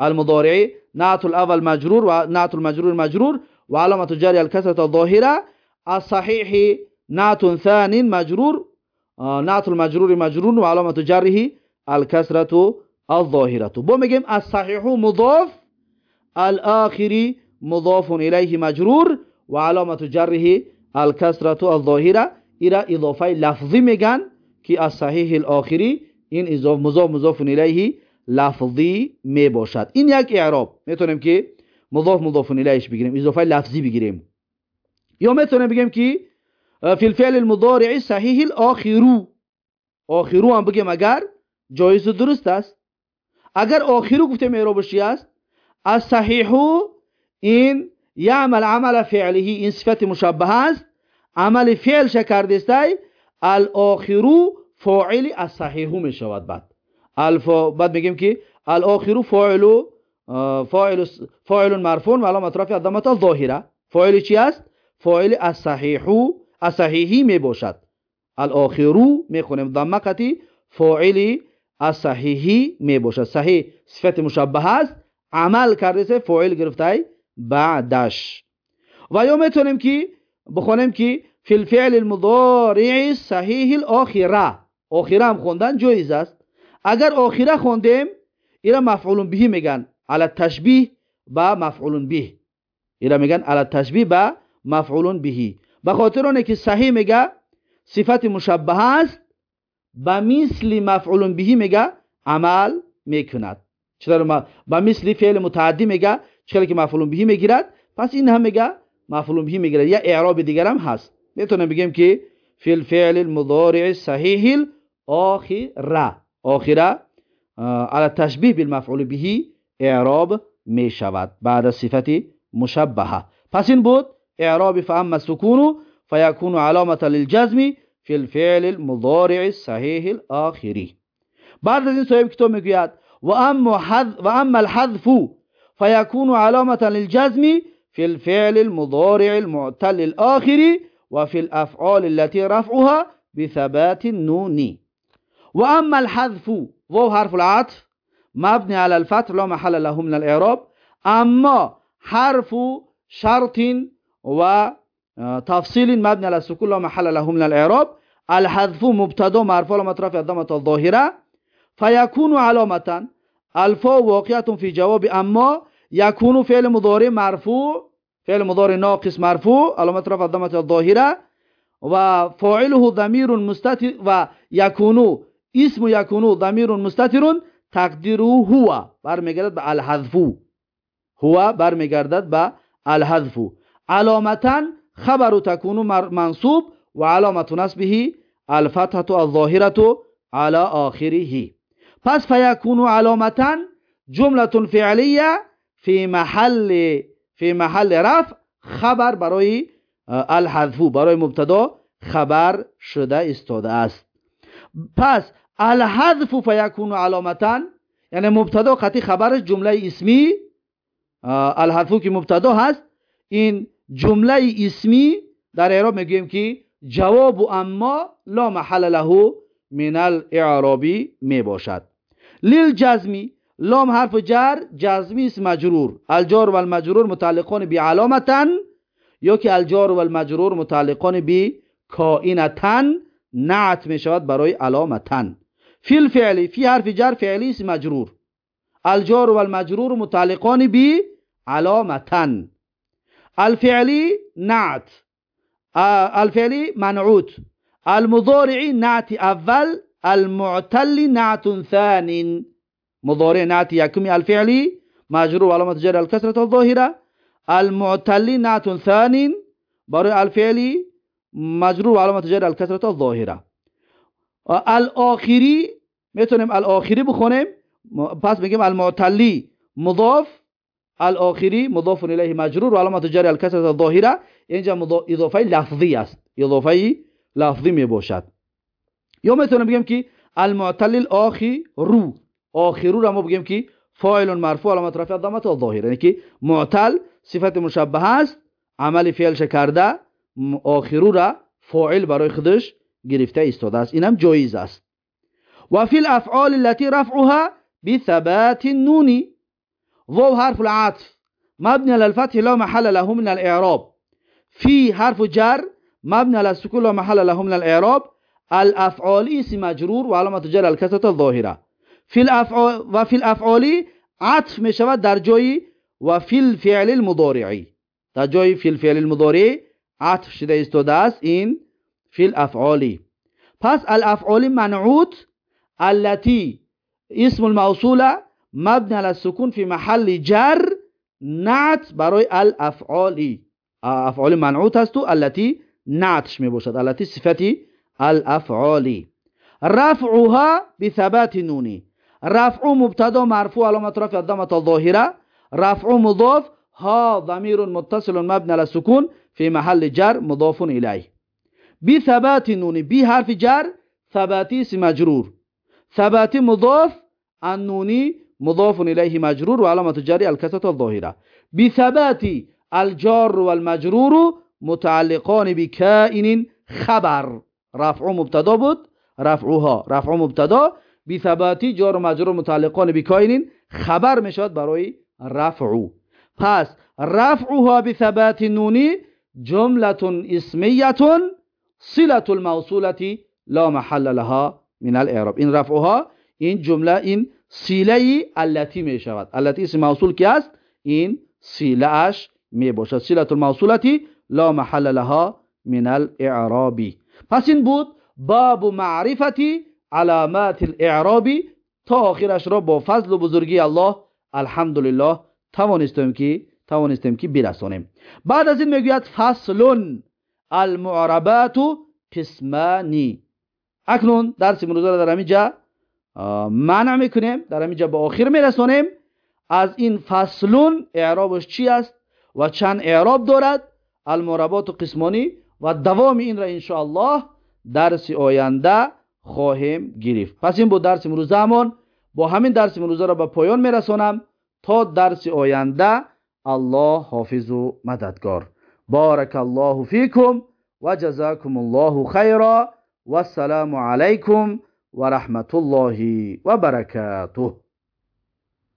المضارع نعت الأول مجرور ونعت المجرور مجرور وعلامة جاري الكسرة الظاهرة الصحيح نعت ثان مجرور наътул маҷрури маҷрурун ва аломату ҷарриҳи алкасрату алзоҳирату бо мегӯем аз саҳиҳу мудоф алахири мудофун илайҳи маҷрур ва аломату ҷарриҳи алкасрату алзоҳира ира идофаи лафзӣ мегӯянд ки аз саҳиҳи алохирӣ ин музоф музофун илайҳи лафзӣ мебошад. Ин як иъроб метавонем ки мудоф мудофун илайҳиш бигирем идофаи лафзӣ бигирем. Ё метавонем бигем ки في الفعل المضارع صحيح الآخرو آخرو هم بگیم اگر جایز و درست است اگر آخرو گفتیم اعرابش چی است از صحیحو این یعمل عمل فعله این صفت مشبه است عمل فعل کرده است الاخرو فاعل از صحیحو می شود بعد الفا بعد میگیم که الاخرو فاعلو فاعل فاعل مرفوع و علامت رفع عدمت ظاهره فاعل چی است فاعل از صحیحو асаҳиҳӣ мебошад. Алохиру мехонем даммақати фоили асаҳиҳӣ мебошад. Саҳиҳ сифати мушаббаҳ аст. Амал кардесе фоил гирифтай баъдаш. Ва ё метавонем ки бихонем ки фи лфиъли лмудории саҳиҳи лохира охира ҳам хондан ҷоиз аст. Агар охира хондем ира мафъулун биҳӣ меган. Ала ташбиҳ ба мафъулун биҳ. Ира меган ала ташбиҳ ба мафъулун биҳи. به خاطر اونه که صحیح میگه صفت مشبه است با مثل مفعول به میگه عمل می‌کند. چرا با مثل فعل متعدی میگه چرا که مفعول به می‌گیرد پس این هم میگه مفعول به می‌گیرد. یا اعراب دیگر هم هست. می‌تونم بگیم که فی الفعل المضارع صحیح الاخره. آخره على تشبیه بالمفعول به اعراب می شود بعد صفت مشبهه. پس این بود اعراب فأما السکون فیکون علامة للجزم فی الفعل المضارع صحیح الاخری بعد از این صاحب کتاب میگوید و الحذف فيكون علامة للجزم في الفعل المضارع المعتل الآخر وفي الأفعال التي رفعها بثبات النون. وأما الحذف وهو حرف العطف مبني على الفتح لا محل له من الإعراب. أما حرف شرط وتفصيل مبني على السكون لا محل له من الإعراب الحذف مبتدا مرفوع مطرف الضمة الظاهرة فيكون علامة الفاء واقعة في جواب أما يكون فعل مضارع مرفوع فعل مضارع ناقص مرفوع علامت رفع الضمه الظاهره و فاعله ضمیر مستتر و یکونو اسم یکونو ضمیر مستتر تقدیره هو برمیگردد به الحذف هو برمیگردد به الحذف علامتا خبر تکون منصوب و علامت نصبه الفتحه الظاهره على آخره پس فیکون علامتا جمله فعلیه فی محل فی محل رفع خبر برای الحذفو برای مبتدا خبر شده استاده است پس الحذف فیکون علامتا یعنی مبتدا قطعی خبر جمله اسمی الحذفو که مبتدا هست این جمله اسمی در اعراب می‌گویم که جواب اما لا محل له من الاعرابی می باشد للجزمی لام حرف جر جزمی اسم مجرور. الجار و المجرور متعلقان بی علامتن یا که الجار و المجرور متعلقان بی کائنتن نعت می شود برای علامتن. فی الفعلی فی حرف جر فعلی اسم مجرور. الجار و المجرور متعلقان بی علامتن الفعلی نعت. الفعلی منعوت. المضارع نعت اول المعتل نعت ثان. مضارع نعت يكمي الفعلي مجرور علامة جر الكسرة الظاهرة. المعتل نعت ثان برای الفعلي مجرور علامة جر الكسرة الظاهرة. الاخری میتونیم الآخری بخونیم. پس میگیم المعتلی مضاف. الاخری مضاف الیه مجرور و علامت جر الکسرة الظاهره اینجا اضافه لفظی است اضافه لفظی می باشد یا میتونم بگم که المعتل الاخی رو آخرو را ما بگیم که فاعل مرفوع علامت رفع ضمت الظاهره یعنی که معتل صفت مشبه است عمل فعل کرده آخرو را فاعل برای خودش گرفته ایستاده است اینم جایز است و فی الافعال التي رفعها بثبات النون ضو حرف العطف مبني على الفتح لا محل له من الاعراب في حرف جر مبني على السكون لا محل له من الاعراب الافعال اسم مجرور وعلامه جر الكسره الظاهره في الافعال وفي الافعال عطف می شود در جای و فی الفعل المضارعی در جای فی الفعل المضارع عطف شده ایستاده است این فی الافعالی پس الافعال منعوت التي اسم الموصوله مبنی على السکون فی محل جر نعت برای الافعالی افعال منعوت است و التي نعتش می باشد التي صفتی الافعالی رفعها بثبات نونی رفع مبتدا مرفوع علامت رفع الضمه الظاهره رفع مضاف ها ضمیر متصل مبني على السكون في محل جر مضاف اليه بثبات نون بي حرف جر ثباتی اسم مجرور ثباتی مضاف النونی مضاف إليه مجرور وعلامة جر الكسرة الظاهرة. بثبات الجار والمجرور متعلقان بكائن خبر. رفع مبتدا بود رفعها رفع مبتدا. بثباتی جار و مجرور متعلقان بكائن خبر میشود برای رفع. پس رفعها بثبات نونی جملة اسمیة صلة الموصولة لا محل لها من الإعراب. این رفعها این جملة این силаи аллатӣ мешавад. Аллатӣ исми мавсул ки аст? Ин силааш мебошад. Силатул мавсулати ла маҳалла лаҳа мин алиъроби пас ин буд бабу маърифати аламати алиъроби то охирашро бо фазлу бузургии аллоҳ алҳамдулиллоҳ тавонистем ки тавонистем ки бирасонем. Баъд аз ин мегӯяд фаслун алмуърабату қисмани акнун дарси имрӯзаро дар ҳамин ҷа منع می‌کنیم در همینجا به آخر میرسانیم. از این فصلون اعرابش چی است و چند اعراب دارد؟ المربات و قسمانی و دوام این را انشاءالله درس آینده خواهیم گرفت. پس این بود درس امروزمون با همین درس امروزه را به پایان میرسانم. تا درس آینده الله حافظ و مددگار. بارک الله فیکم و جزاکم الله خیرا. و السلام علیکم ورحمة الله وبركاته.